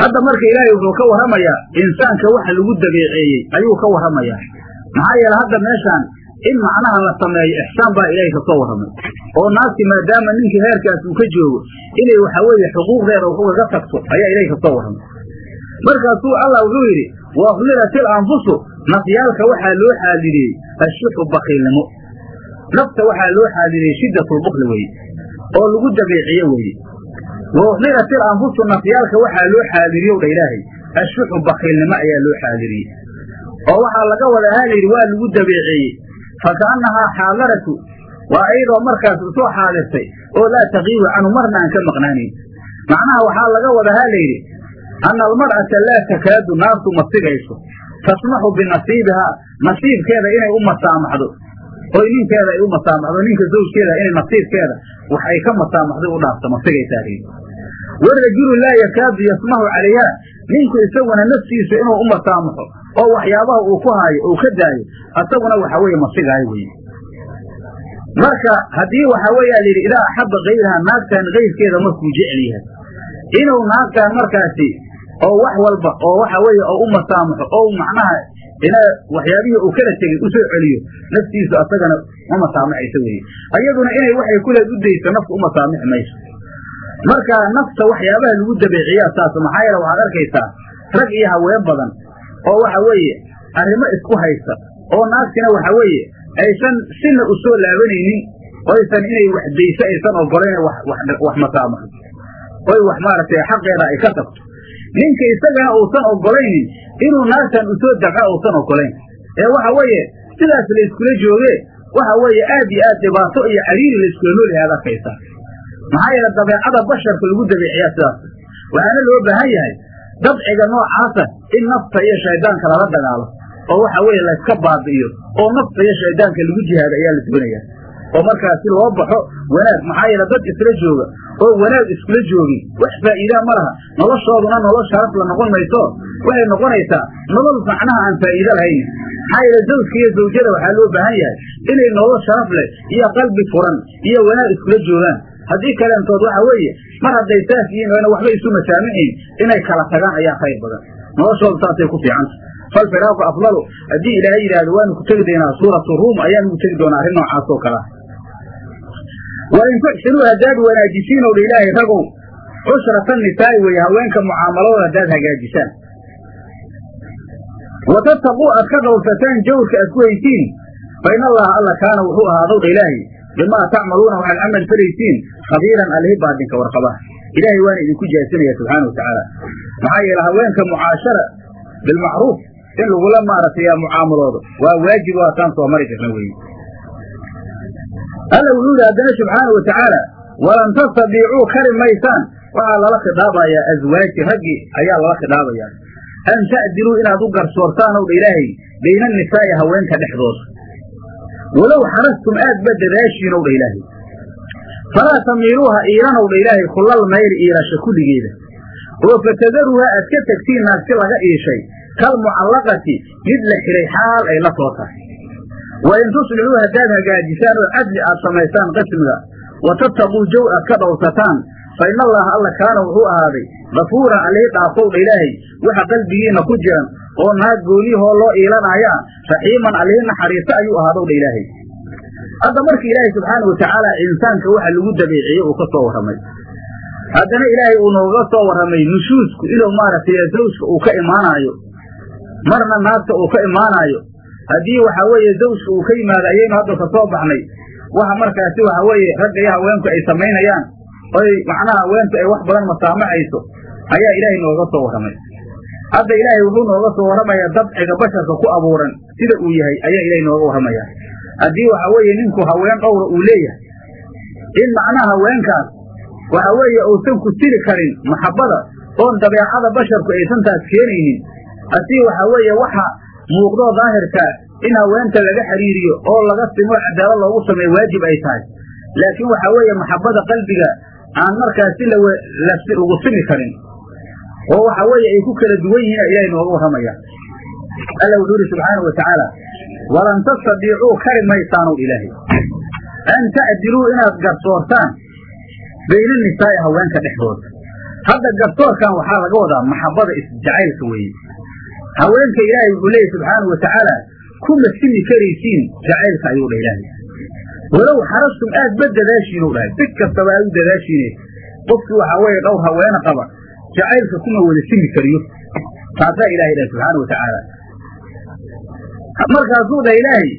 hadda marka ilaahay wuxuu ka warramayaa insaanka waxa lagu dabeeceeyey ayuu ka warramayaa maxaa yeele hadda meeshaan in macnaha la sameeyo ixsaan baa ilaahay ka soo warramay oo naagti maadaama ninkii heerkaas uu ka joogo inay waxa weeye xuquuqdeeda ugaga tagto ayaa ilaahay ka soo warramay markaasuu allah wuxuu yidhi il anfusu nafyaalka waxaa loo xaalidiyey ashuxu bakiilnimo nafta waxaa loo xaadiriyey shiddatulbukli weye oo lagu dabeeciye weye wa uxdirat il anfusu nafyaalka waxaa loo xaadiriyow dha ilaahay. Ashuxu bakiilnimo ayaa loo xaadiriyey oo waxaa laga wada halayidhi waa lagu dabeeceeyey fakaannahaa xaadaratu waa iyadoo markaas u soo xaadirtay oo laa taqiibu canhu marna aan ka maqnaanayn macnaha waxaa laga wada halayidhi anna almar'ata laa takaadu naartu ma sigayso. Tasmaxu binasiibihaa nasiibkeeda inay u masaamaxdo oy ninkeeda ay u masaamaxdo ninka zawjkeeda inay nasiibkeeda wax ka masaamaxdo u dhaafto ma sigaysaa warajulu laa yakaadu yasmaxu calayha ninku isaguna naftiisa inuu u masaamaxo oo waxyaabaha uu ku haayo uu ka daayo asaguna waxa weeye masigaayo weye marka haddii waxa weeyaa layidhi idaa axabba kayraha naagtan kayrkeeda markuu jecel yahay. Inuu naagtan markaasi oo wax walba oo waxa weeye oo u masaamaxo oo macnaha ina waxyaabihii uu kala tegey u soo celiyo naftiisu asagana ma masaamaxayso weye ayaduna inay waxay kuleed u dayso nafta u masaamixi mayso. Marka nafta waxyaabaha lagu dabeeciyaa saas maxaa yeele waxaad arkaysaa rag iyo haween badan oo waxa weeye arrimo isku haysta oo naagtina waxa weeye aysan sina u soo laabanaynin oysan inay wax dayso aysan ogolayn wax masaamaxo oy wax maaragtay xaqeeda ay ka tagto ninka isagana uusan ogolaynin inuu naagtan u soo dabco uusan ogolayn. Ee waxa weeye sidaas la iskula jooge waxa weeye aad iyo aad dhibaato iyo cariiri la iskula nool yahay ad arkaysaa maxaa yeele dabeecada basharka lagu dabeeciyaa sidaas. Waxaana loo baahan yahay dabciga noocaasa in nafta iyo shaydaanka lala dagaalo oo waxa weeye layska baabi'iyo oo nafta iyo shaydaanka lagu jihaado ayaa la doonaya oo markaasi loo baxo wanaag. Maxaa yeele dad isla jooga oo wanaag iskula joogin wax faa'iidaa ma laha. Noloshooduna nolol sharaf la noqon mayso. Waxay noqonaysaa nolol macnaha aan faa'iido lahayn. Maxaa yeele zawjka iyo zawjada waxaa loo baahan yahay inay nolol sharaf leh iyo qalbi furan iyo wanaag iskula joogaan. Haddii kaleentood waxa weeye mar hadday saas yihiin oyna waxba isu masaamixayn inay kala tagaan ayaa khayr badan. Noloshooda saasay ku fiicanta falfiraaku afdalu haddii ilaahay yidhaahdo waanu ku tegi doonaa suuratu ruum ayaanu ku tegi doonaa arrin noocaas oo kale ah wa in tuxsinuu haddaad wanaajisiin ow dha ilaahay ragow cushrata nisaa'i weeye haweenka mucaamaladooda haddaad hagaajisaan wa tattaquu aad ka dhowrsataan jawrka aad ku haysiin fa in allaha alla kaana wuxuu ahaadow dha ilaahay bimaa tacmaluuna waxaad camal falaysiin khabiiran alihi baadinka warqabaha ilaahay waana idinku jaasinaya subxaana wa tacaala. Maxaa yeele haweenka mucaashara bilmacruuf in lagula maaragtay mucaamaloodo waa waajib waa taan soo mari jirna weeye alla wuxuu yidhi haddana subxaana wa tacaala walan tastadiicuu kari maysaan waxaa lala khidaabayaa aswaaji raggi ayaa lala khidaabayaa an ta'diluu inaad u garsoortaan ow dha ilaahay bayna anisaa'i haweenka dhexdooda. Walow xarastum aad dadaashiin ow dha ilaahay. Falaa tamiiluuha iilanow dha ilaahay kullal mayri iilasha kulligeeda. Oo fatadaruuha aad ka tegtiin naagti laga iishay kal mucallaqati mid la xidhay xaal ay la soo tahay wa in tuslixuu haddaad hagaajisaan oo cadli aad samaysaan qismiga wa tattaquu jow aad ka dhowrsataan fa in allaha alla kaana wuxuu ahaaday dafuuran allihii dhaafow dha ilaahay waxa qalbigiinna ku jiran oo naag gooniyahoo loo iilanaya raxiiman allihii naxariiso ayuu ahaadow dha ilaahay hadda markii ilaahay subxaana wa tacaala insaanka waxa lagu dabeeciyey uu ka soo warramay haddana ilaahay uu nooga soo warramay nushuusku inuu maaragtay zawjka uu ka imaanaayo marna naagta uu ka imaanaayo haddii waxa weeye zawjka uu ka yimaado ayaynu hadda ka soo baxnay waxa markaasi waxa weeye ragga haweenku ay samaynayaan oy macnaha haweentu ay wax badan masaamacayso ayaa ilaahay nooga soo warramay hadda ilaahay wuxuu nooga soo warramayaa dabciga basharka ku abuuran sida uu yahay ayaa ilaahay nooga warramaya haddii waxa weeye ninku haween dhowra uu leeyahay in macnaha haweenkaas waxa weeye uusan ku tiri karin maxabbada oon dabeecada basharku aysan taas keenaynin asii waxa weeye waxa muuqdoo daahirka in haweenta laga xiriiriyo oo laga simo cadaalad loogu sameeyo waajib ay tahay. Laakiin waxa weeye maxabbada qalbiga aan markaasi lagu simi karin. Oo waxa weeye ay ku kala duwan yihiin ilaahay nooga warramaya. Alla wuxuu yidhi subxaana wa tacaala walan tastadiicuu kari maysaanow ilaahay. An ta'diluu inaad garsoortaan bayna nisaa'i haweenka dhexdooda. Hadda garsoorkan waxaa laga wadaa maxabbada isjacaylka weeye haweenka ilaahay wuxuu leeyahy subxaanau wa tacaala kuma simi karaysiin jacaylka ayuu dhah ilaahay walow xarastum aad ba dadaashiin u dhahay si kastaba aad u dadaashiine. Qofkii waxaa weeye dhowr haweene qaba jacaylka kuma wada simi kariyo. Taasaa ilahay dhah subxaana wa tacaala markaasuu dhah ilaahay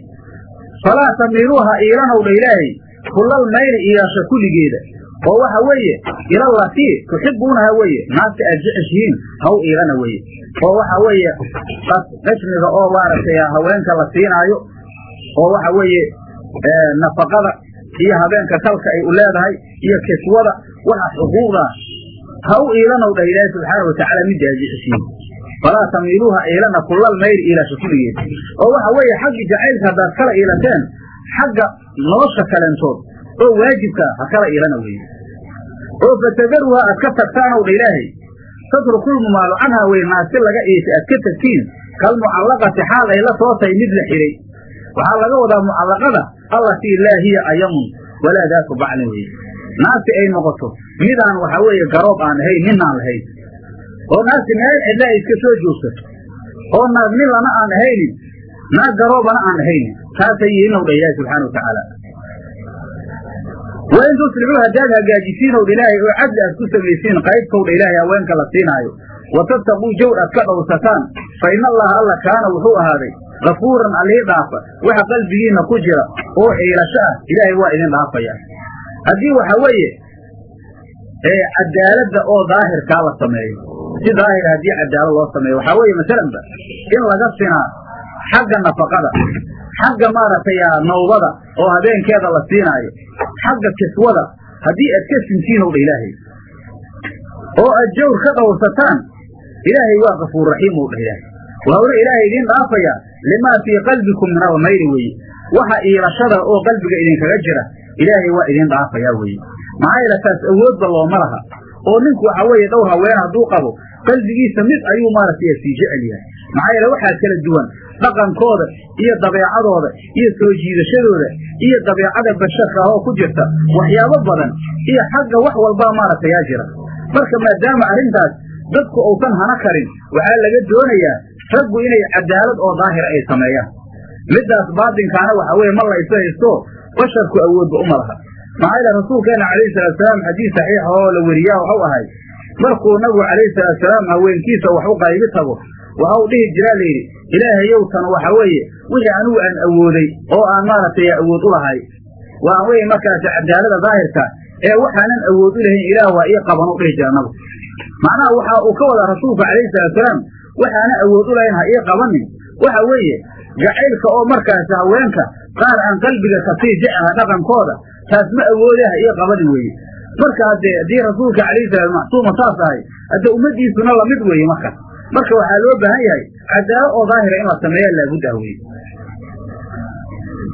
falaa tamiiluuha iilanow dha ilaahay kullal mayli iyaasha kulligeeda oo waxa weeye ilalatii tuxibuunaha weeye naagta aad jeceshihiin haw iilana weeye. Oo waxa weeye qashmiga oo maaragtay haweenka la siinaayo oo waxa weeye nafaqada iyo habeenka kalka ay u leedahay iyo kiswada waxa xuquuqda ha u iilanow dhah ilaahi subxaana watacaala midda aad jeceshihiin. Falaa tamiiluuha iilana kullal mayli iilasha kulligeed oo waxa weeye xaggi jacaylka haddaad kala iilateen xagga nolosha kaleentood oo waajibka ha kala iilana weeye oo fatadaruha aad ka tagtaanow dha ilaahay. tatrukulmumaalu canhaa wey naagti laga iisay aad ka tagtiin. kalmucallaqati xaal ay la soo mid la xidhay waxaa laga wadaa mucallaqada allatii laa hiya ayamun walaa daatu baclin weye naagti ay noqoto midaan waxaa weeye garoob aan ahayn ninaan lahayn. oo naagti meel cidla ay iska soo joogsato. oo naag nin lana aan ahaynin naag garoobana aan ahaynin taasay yihiinow dha ilaahi subxana wa tacaala wa in tuslixuu haddaad hagaajisiinow dha ilaahay oo cadli aad ku samaysiin qaybtow dha ilaahay haweenka la siinaayo wa tattaquu jawr aad ka dhowrsataan fa ina allaha alla kaana wuxuu ahaaday kafuuran allii dhaafa waxa qalbigiinna ku jira oo ciilasho ah ilaahay waa idin dhaafaya haddii waxa weeye cadaaladda oo daahirkaa la sameeyo si daahir haddii cadaalad loo sameeyo waxaa weeye masalanba in laga sinaa xagga nafaqada xagga maaragtay nawbada oo habeenkeeda la siinaayo xagga kiswada haddii aad ka sintiin ow dha ilaahay oo aad jawr ka dhowrsataan ilaahay waa kafuur raxiim ow dha ilaahay waawna ilaahay idiin dhaafaya limaa fii qalbikum min almayri weeye waxa iilashada oo qalbiga idinkaga jira ilaahay waa idiin dhaafayaa weeye maxaa yeele taas awoodba looma laha oo ninku waxa weeye dhowr haween hadduu qabo qalbigiisa mid ayuu maaragtay sii jecel yahay maxaa yeele waxaa kala duwan dhaqankooda iyo dabeecadooda iyo soo jiidashadooda iyo dabeecada basharka ah oo ku jirta waxyaabo badan iyo xagga wax walbaa maaragtay yaa jira. Marka maadaama arrintaas dadku uusan hana karin waxaa laga doonayaa raggu inay cadaalad oo daahir ay sameeyaan. Middaas baatinkaana waxa weeye ma laysu haysto basharku awoodba uma laha. Maxaa yeele rasuulkeena calayhi salaatusalaam xadiis saxiixa oo la weriyaa waxau ahay markuu nabigu calayhi salaatusalaam haweenkiisa wax u qaybi tago waxau dhihi jiraa layidhi ilaahayow tan waxa weeye wixii anigu aan awooday oo aan maaragtay awood u lahay waa weye markaasi cadaalada daahirka ee waxaanan awood u lahayn ilaah waa ii qaban u dhihi jira nabigu macnaha waxa uu ka wadaa rasuulku calayhi salaatusalaam waxaana awood u lahayn ha ii qabanin. Waxa weeye jacaylka oo markaasi haweenka qaar aan qalbiga ka sii jecla dhaqankooda taas ma awoode ha ii qabanin weeye. Marka haddee haddii rasuulka calayhi salaam macsuuma saas ahay haddee ummaddiisuna la mid weeye markaas marka waxaa loo baahan yahay cadaalad oo daahira in la sameeya laabuddah weye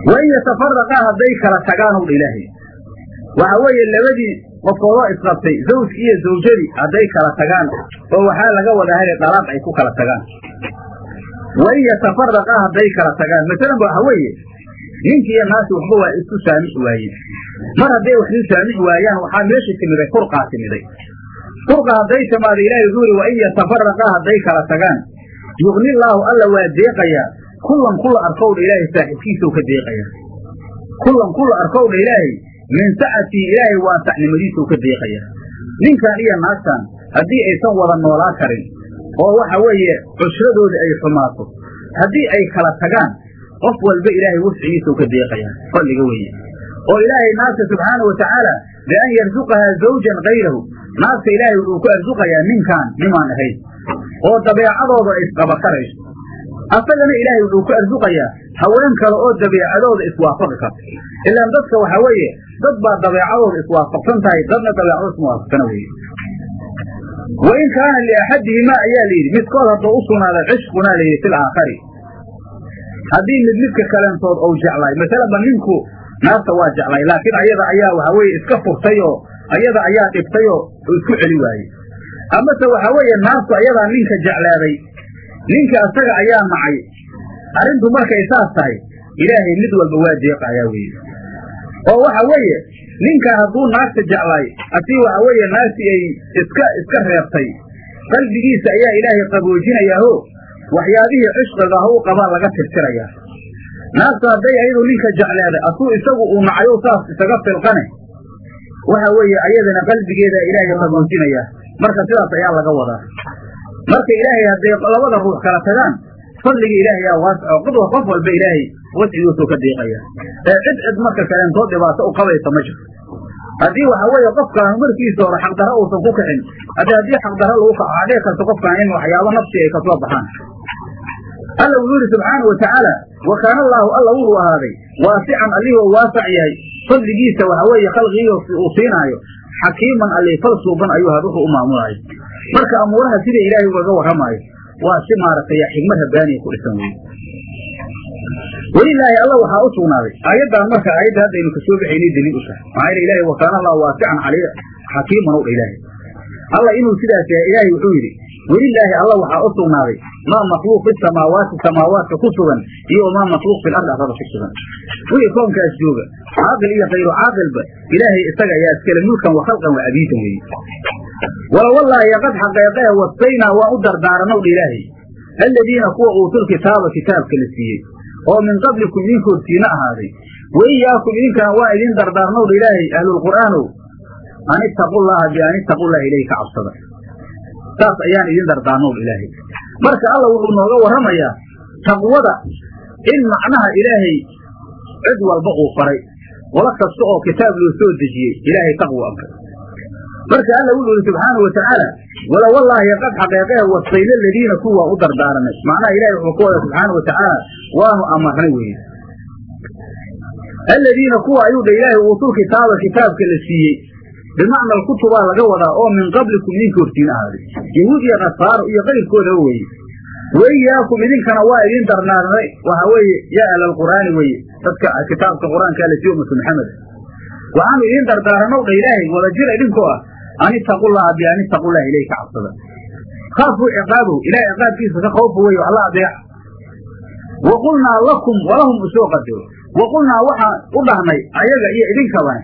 wa in yatafaraqaa hadday kala tagaan ow dha ilaahay. Waxa weeye labadii qofoodoo isqabtay zawjki iyo zawjadii hadday kala tagaan oo waxaa laga wadaa hale dalaaq ay ku kala tagaan. Wa in yatafaraqaa hadday kala tagaan. Masalan ba waxa weeye ninki iyo naasi waxba waa isku saamixi waayeen. Mar hadday wax isu saamixi waayaan waxaa meesha timiday furqaa timiday furqa hadday timaada ilahay wuxuu yidhi wa in yatafaraqaa hadday kala tagaan. Yuqni llaahu alla waa deeqayaa kullan kula arkowdha ilaahay saaxiibkiisau ka deeqayaa kullan kula arkowdha ilaahay min sacatii ilaahay waasacnimadiisau ka deeqayaa ninkan iyo naagtan haddii aysan wada noolaa karin oo waxa weeye cushradooda ay xumaato haddii ay kala tagaan qof walba ilaahay wuscigiisau ka deeqayaa fadliga weeye. Oo ilaahay naagta subxaana wa tacaala bian yarsuqahaa zawjan kayrahu naagta ilaahay wuxuu ku arsuqayaa ninkaan nimaan ahayn oo dabeecadooda ay isqaba karayso asagana ilaahay wuxuu ku arsuqayaa haween kale oo dabeecadooda iswaafaqi karta. Ilaan dadka waxa weeye dad baa dabeecadooda iswaafaqsan tahay dadna dabeecadooda ismuwaafaqsana weeye. Wa in kaana liaxadihimaa ayaa layidhi midkood haddoo u sugnaaday cishqunaa layidhi fil aakhari. Haddii mid midka kalentood ou jeclaay masalanba ninku naagta waa jeclay laakiin ayada ayaa waxa weeye iska furtay oo ayada ayaa dhibtay isku celi waayey. Amase waxa weeye naagtu ayadaa ninka jeclaaday. Ninka asaga ayaa nacay arrintu markay saas tahay ilaahay mid walba waa deeqayaa weeye. Oo waxa weeye ninkaa hadduu naagta jeclaay asii waxa weeye naagtii ay iska iska reebtay qalbigiisa ayaa ilaahay qaboojinayaaho waxyaabihii cishqiga ha u qabaa laga tirtirayaa naagtu hadday ayadu ninka jecleeday asuu isagu uu nacayo saas isaga filqane waxa weeye ayadana qalbigeeda ilaahay qaboojinayaa marka sidaas ayaa laga wadaa. Marka ilaahay hadday labada ruux kala tagaan fadliga ilaahay aa waasico qodwa qof walba ilaahay wascigiisuu ka diiqaya. Ee cid cid marka kaleentood dhibaato u qabaysa ma jirto haddii waxa weeye qofkaan markiisa hore xaqdarro uusan ku kicin haddi haddii xaqdarro lagu kaco dhici karta qofkaan in waxyaabo nafsi ay ka soo baxaan. Alla wuxuu yidhi subxaanau watacaala wa kaana allaahu alla wuxuu ahaaday waasican allihoo waasac yahay fadligiisa waxa weeye khalqigii uu siinaayo xakiiman alli fal suuban ayuu wuxuu u maamulaayo marka amuuraha sida ilaahay ugaga warramaayo waa si maaragtay xigmad rabbaaniya ku dhisan. Weye welilaahi alla waxaa u sugnaaday. Aayaddan marka aayadda haddaynu ka soo baxaynay daliil u tahay. Maxaa wa kaana allahu waasican caliya xakiiman ow dha ilaahay. Alla inuu sidaas yahay ilaahay wuxuu yidhi welilaahi alla waxaa u sugnaaday maa makhluuq fi samaawaati samaawaadka ku sugan iyo wamaa makhluuq fi lardi arrada ku sugan. Wixii koonkaas jooga caaqil iyo kayru caaqilba ilaahay isaga ayaa iskale mulkan wa khalqan wa cabiidan weeye wala wallaahi qad xaqeeqee wasaynaa waan u dardaaranow dha ilaahay. Aladiina kuwa uutul kitaaba kitaabka la siiyey oo min qablikum idinkoodsiina ahaaday. Wa iyaakum idinkana waa idin dardaarnow dha ilaahay ahlulqur'aanow an ittaqullaha bi an ittaqullaha ilayhi ka cabsada saas ayaan idin dardaarnow ilaahay. Marka alla wuxuu nooga warramayaa taqwada in macnaha ilaahay cid walba uu faray. Wala kasta oo kitaab loo soo dejiyey ilaahay taqwu amray marka alla wuxuu yihi subxaanau watacaala wala wallaahi qad xaqeeqee wasayna aladiina kuwaa u dardaaranay macnaha ilahay wuxuu ka wada subxaana watacaala waanu amarnay weye aladiina kuwa ayuu dha ilaahay uutul kitaaba kitaabka la siiyey bimacna alkutubaa laga wadaa oo min qablikum idinka hortiin ahaaday. Yahuud iyo nasaaro iyo qayrkoodaba weye wa iyaakum idinkana waa idin dardaarnay waxa weeye yaa ahla alqur'aani weye dadka kitaabka qur'aankaa la siiyo ummatu maxamed. Waxaanu idin dardaaranow dha ilaahay wada jira idinkoo ah. An ittaqullaha bi an ittaqullaha ilayhi ka cabsada khaafuu ciqaabow ilahay ciqaabkiisa ka khawfa weyo alla adeeca. Wa lakum walahum u soo qadiro wa qulnaa waxaan u dhahnay ayaga iyo idinkabane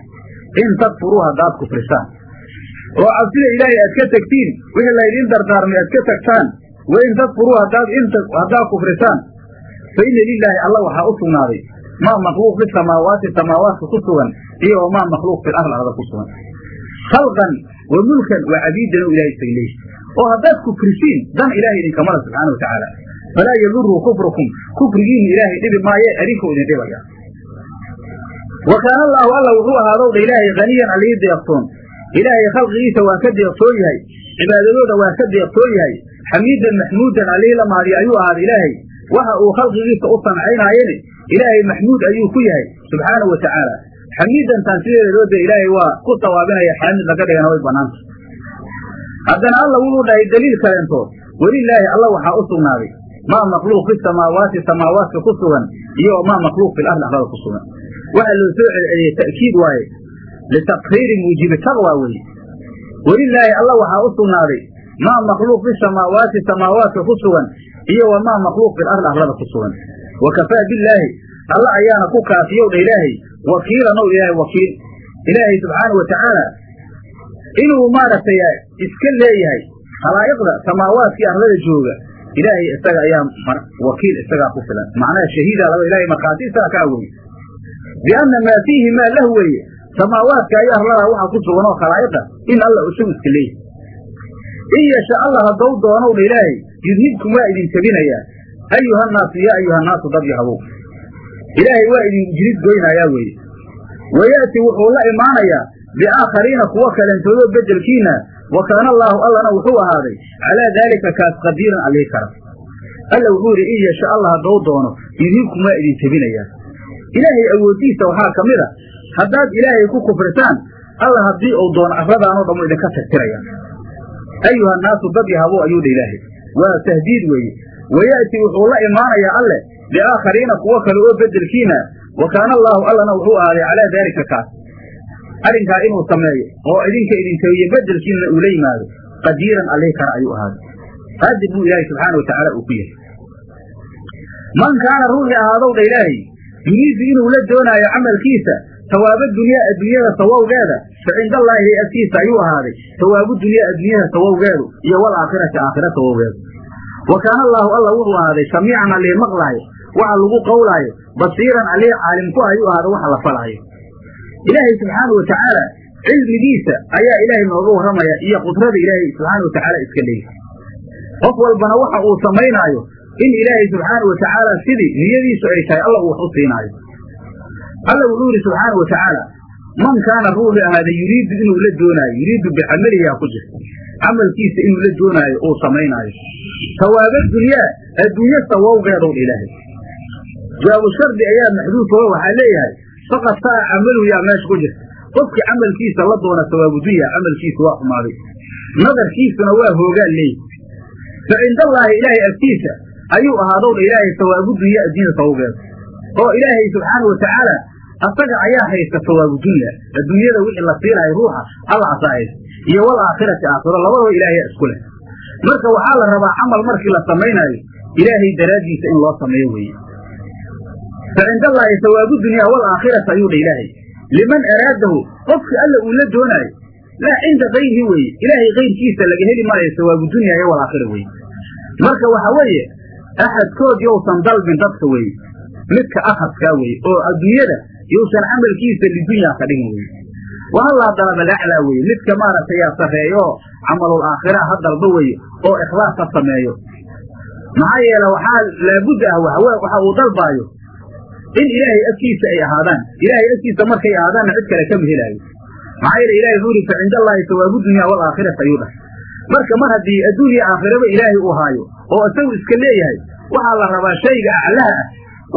in takfuruu haddaad kufrisaan oo cabsida ilaahay aad ka tegtiin wixii laydin dardaarmay aad ka tagtaan wa in takfuruu haddaad kufrisaan fa inna lilaahi alla waxaa u sugnaaday maa makhluuq fi samaawaati samaawaadka ku sugan iyo wamaa makhluuq fi lardi arda ku sugan. Khalqan wa mulkan wa cabiidan o ilahay isaga leeyi oo haddaad kufrisiin dan ilahay idinkamala subxaana wa tacaala falaa yaduruu kufrukum kufrigiinu ilaahay dhibi maaye adinkuu idin dhibaya wa kaana allaahu alla wuxuu ahaadow dha ilaahay haniyan allii deeqtoon ilaahay khalqigiisa waa ka deeqtoon yahay. Cibaadadooda waa ka deeqtoon yahay. Xamiidan maxmuudan allihii la maadiya ayuu ahaaday ilaahay. Waxa uu khalqigiisa u sancaynayene ilaahay maxmuud ayuu ku yahay subxaana wa tacaala. Xamiidantaan sideeda loo da ilaahay waa ku sawaabinaya xaamid laga dhigana way banaanta. Haddana alla wuxuu dhahay daliil kaleentood welilaahi alla waxaa u sugnaaday. Maa makhluuq fi samaawaati samaawaadka ku sugan iyo maa makhluuq fi lardi arlada ku sugan waxaa loo soo celceliyey ta'kiid waaye. Litaqriiri muujibi taqwa weye welilaahi alla waxaa u sugnaaday maa makhluuq fi samaawaati samaawaadka ku sugan iyo wamaa makhluuq fi lardi arlada ku sugan. Wa kafaa billaahi alla ayaana ku kaafiyow dha ilaahay wakiilan ow ilaahay wakiil. Ilaahay subxaana wa tacaala inuu maaragtay iska leeyahay khalaa'iqda samaawaadkii arlada jooga ilaahay isaga ayaa wakiil isagaa ku filan. Macnaha shahiida laba ilahay markhaati isaga kaa weye bianna maa fiihi maa lah weeye samaawaadka iyo arlada waxa ku sugan oo khalaa'iqa in alla isagu iska leeyahay in yasha allah haddou doonow dha ilaahay yudhibkum waa idin tebinayaa ayuhannaasu yaa ayuhannaasu dad yahabow ilaahay waa idin jirid goynayaa weeye wayaati wuxuu la imaanayaa biaakhariina kuwo kalentoodo bedelkiina wa kaana allaahu allana wuxuu ahaaday calaa daalika kaas qadiiran allii kara alla wuxuu yidhi in yasha allah haddou doono yudhibkum waa idin tebinayaa ilaahay awooddiisa waxaa ka mid a haddaad ilaahay ku kufrisaan alla haddii uu doono arradaanoo dhammu idinka tirtiraya. Ayuha naasu dad yahabow ayuu dha ilaahay. Waa tahdiid weeye. Wayaati wuxuu la imaanayaa alle biaakhariina kuwo kale oo bedelkiina wa kaana allaahu allana wuxuu ahaaday calaa daalika kaas. Arrinkaa inuu sameeyo oo idinka idin tabiye bedelkiinana uu la yimaado qadiiran allii kara ayuu ahaaday. Qaadir buu ilaahay subxaana wa uu ku yahay man kaana ruuxii ahaadow dha ilaahay yuriidu inuu la doonaayo camalkiisa sawaaba dunyaa adduunyada sawowgeeda fa cinda allaahi hay agtiisa ayuu ahaaday. Sawaabu dunyaa adduunyada sawowgeedu iyo walaakhirati aakhira sawowgeedu wa kaana allaahu alla wuxuu ahaaday samiican allii maqlaayo waxa lagu qowlaayo basiiran allii caalimku ayuu ahaaday waxa la falaayo. Ilaahay subxaanau wa tacaala cilmigiisa ayaa ilaahay nooga warramaya iyo qudrada ilaahay subxaana wa tacaala iska leeyahay qof walbana waxa uu samaynaayo in ilaahay subxaana wa tacaala sidii niyadiisu ay tahay alla uu wax siinaayo. Alla wuxuu yidhi subxaana wa tacaala man kaana ruuxu ahaada yuriidu inuu la doonaayo yuriidu bicamaliyaa ku jirta camalkiisa inuu la doonaayo uu samaynaayo. Sawaaba dunyaa adduunye sawawgeedow dha ilaahay. Jawaabu shardi ayaa maxduufoo waxaa leeyahay faqad saa camaluhu yaa meesha ku jirta qofkii camalkiisa la doona sawaabu dunya camalkiisa waa xumaaday. Nadarkiisuna waa hoogaan leeyi fa cindallaahi ilaahay agtiisa ayuu ahaadow dha ilaahay sawaabu dunya adduunya sawawgeeda oo ilaahay subxaana wa tacaala asaga ayaa haysta sawaabu dunya adduunyada wixii la siinaayo ruuxa alla asaa haysta iyo wal aakhirati aakhiro labadaba ilaahay isku leh. Marka waxaa la rabaa camal markii la samaynaayo ilaahay daraaddiisa in loo sameeyo weeye. Fa cindallaahi sawaabu dunyaa wal aakhirati ayuu dha ilaahay. Liman araadahu qofki alla uu la doonaayo laa cinda kayrihi weeye ilaahay kayrkiisa laga heli maayo sawaabu dunya iyo wal aakhira weeye. Marka waxa weeye axadkood yousan dalbin dadka weeye midka akhaskaa weeye oo adduunyada yousan camalkiisa lidunyaa ka dhigin weye wahallaa dalabal-aclaa weye midka maaragtay yaa sarreeyo camalul aakhira ha dalba weye oo ikhlaas ha sameeyo maxaa yeele waxaa laabudda ah waxa uu dalbaayo in ilaahay agtiisa ay ahaadaan ilaahay agtiisa markay ahaadaanna cid kale kama helaayo maxaa yeele ilahay wuxuu yidhi fa cinda allaahi sawaabu dunyaa wal aakhirati ayuu dhahay marka mar haddii adduun iyo aakhiraba ilaahay uu haayo oo isagu iska leeyahay. Waxaa la rabaa shayga aclaha ah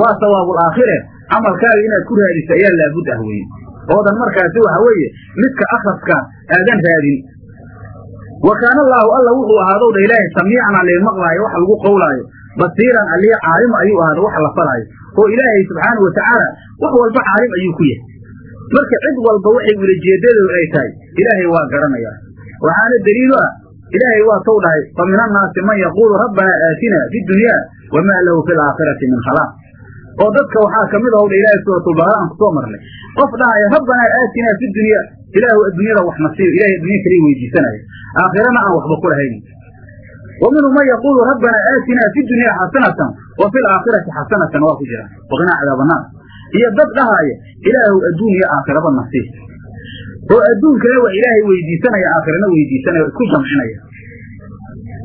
waa sawaabul aakhire camalkaaga inaad ku raadiso ayaa laabud ah weye oodan markaasi waxa weeye midka akhraska aadan raadin. Wa kaana allaahu alla wuxuu ahaadow dha ilaahay samiican alii maqlaayo wax lagu qowlaayo. Basiiran alii caalim ayuu ahaado wax la falaayo oo ilaahay subxaana wa tacaala wax walba caalim ayuu ku yahay. Marka cid walba waxay ulajeedadoodu ay tahay ilaahay waa garanayaa. Waxaana daliilu ah ilaahay waa tow dhahay fa min annaasi man yaquulu rabbanaa aatina fi dunyaa wamaa lahu fi alaakhirati min khalaaq oo dadka waxaa ka mid ahw dha ilahay suuratulbaqara aan ku soo marnay qof dhahaya rabbanaa aatinaa fi dunya ilaahu adduunyada wax nasiib ilahay addunya kaliya weydiisanaya aakhirana aan waxba ku lahayn wa minhum man yaquulu rabbanaa aatinaa fi dunya xasanatan wa fi laakhirati xasanatan waa ku iyo dad dhahaaya ilaahu adduun iyo aakhiraba nasiib oo adduunkana waa ilaahay weydiisanaya aakhirana weydiisanaya o isku jamcinaya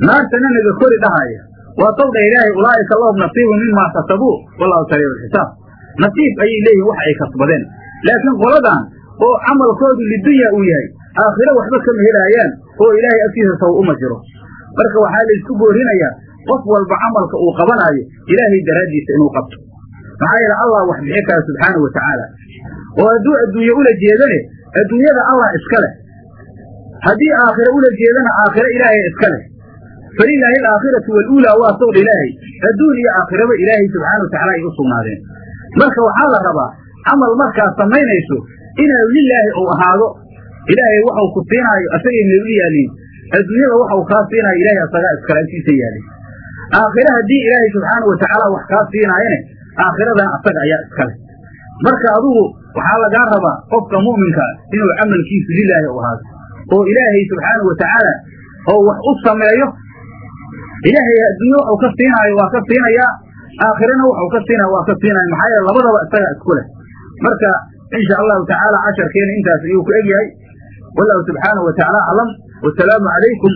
naartana naga kori dhahaaya waa tawdha ilaahay ulaa'ika lahum nasiibun mimaa kasabuu wallahu sariicu lxisaab nasiib ayay leeyihiin wax ay kasbadeen. Laakiin qoladan oo camalkoodu lidunya uu yahay aakhiro waxba kama helaayaan oo ilaahay agtiisa saw uma jiro. Marka waxaa laysku boorinayaa qof walba camalka uu qabanaayo ilaahay daraaddiisa inuu qabto. Maxaa yeele allah wax bixi kara subxaanau wa tacaala oo hadduu adduunye ula jeedane adduunyada allah iska leh. Haddii aakhiro ula jeedana aakhiro ilaahay iska leh. Falilaahi alaakhiratu waluulaa waa sawdha ilaahay. Adduun iyo aakhiraba ilaahay subxaana wa tacala ay u sugnaadeen. Marka waxaa la rabaa camal markaad samaynayso inaa lilaahi uu ahaado. Ilaahay waxau ku siinaayo asagay may u yaalin. Adduunyada waxau kaa siinaayo ilaahay asagaa iskale agtiisa yaalin. Aakhire haddii ilaahay subxaana wa tacaala wax kaa siinaayane aakhiradan asaga ayaa iskale marka adugu waxaa lagaa rabaa qofka mu'minka inuu camalkiisu lilaahi u ahaado. Oo ilaahay subxaana wa tacaala oo wax u sameeyo. Ilaahay adduunye waxau ka siinaayo waa ka siinayaa. Aakhirana waxau ka siinaya waa ka siinaya maxaa yeele labadaba isagaa isku leh. Marka insha allahu tacaala casharkeena intaas ayuu ku egyahay. Wallahu subxaanahu wa aclam wasalaamu calaykum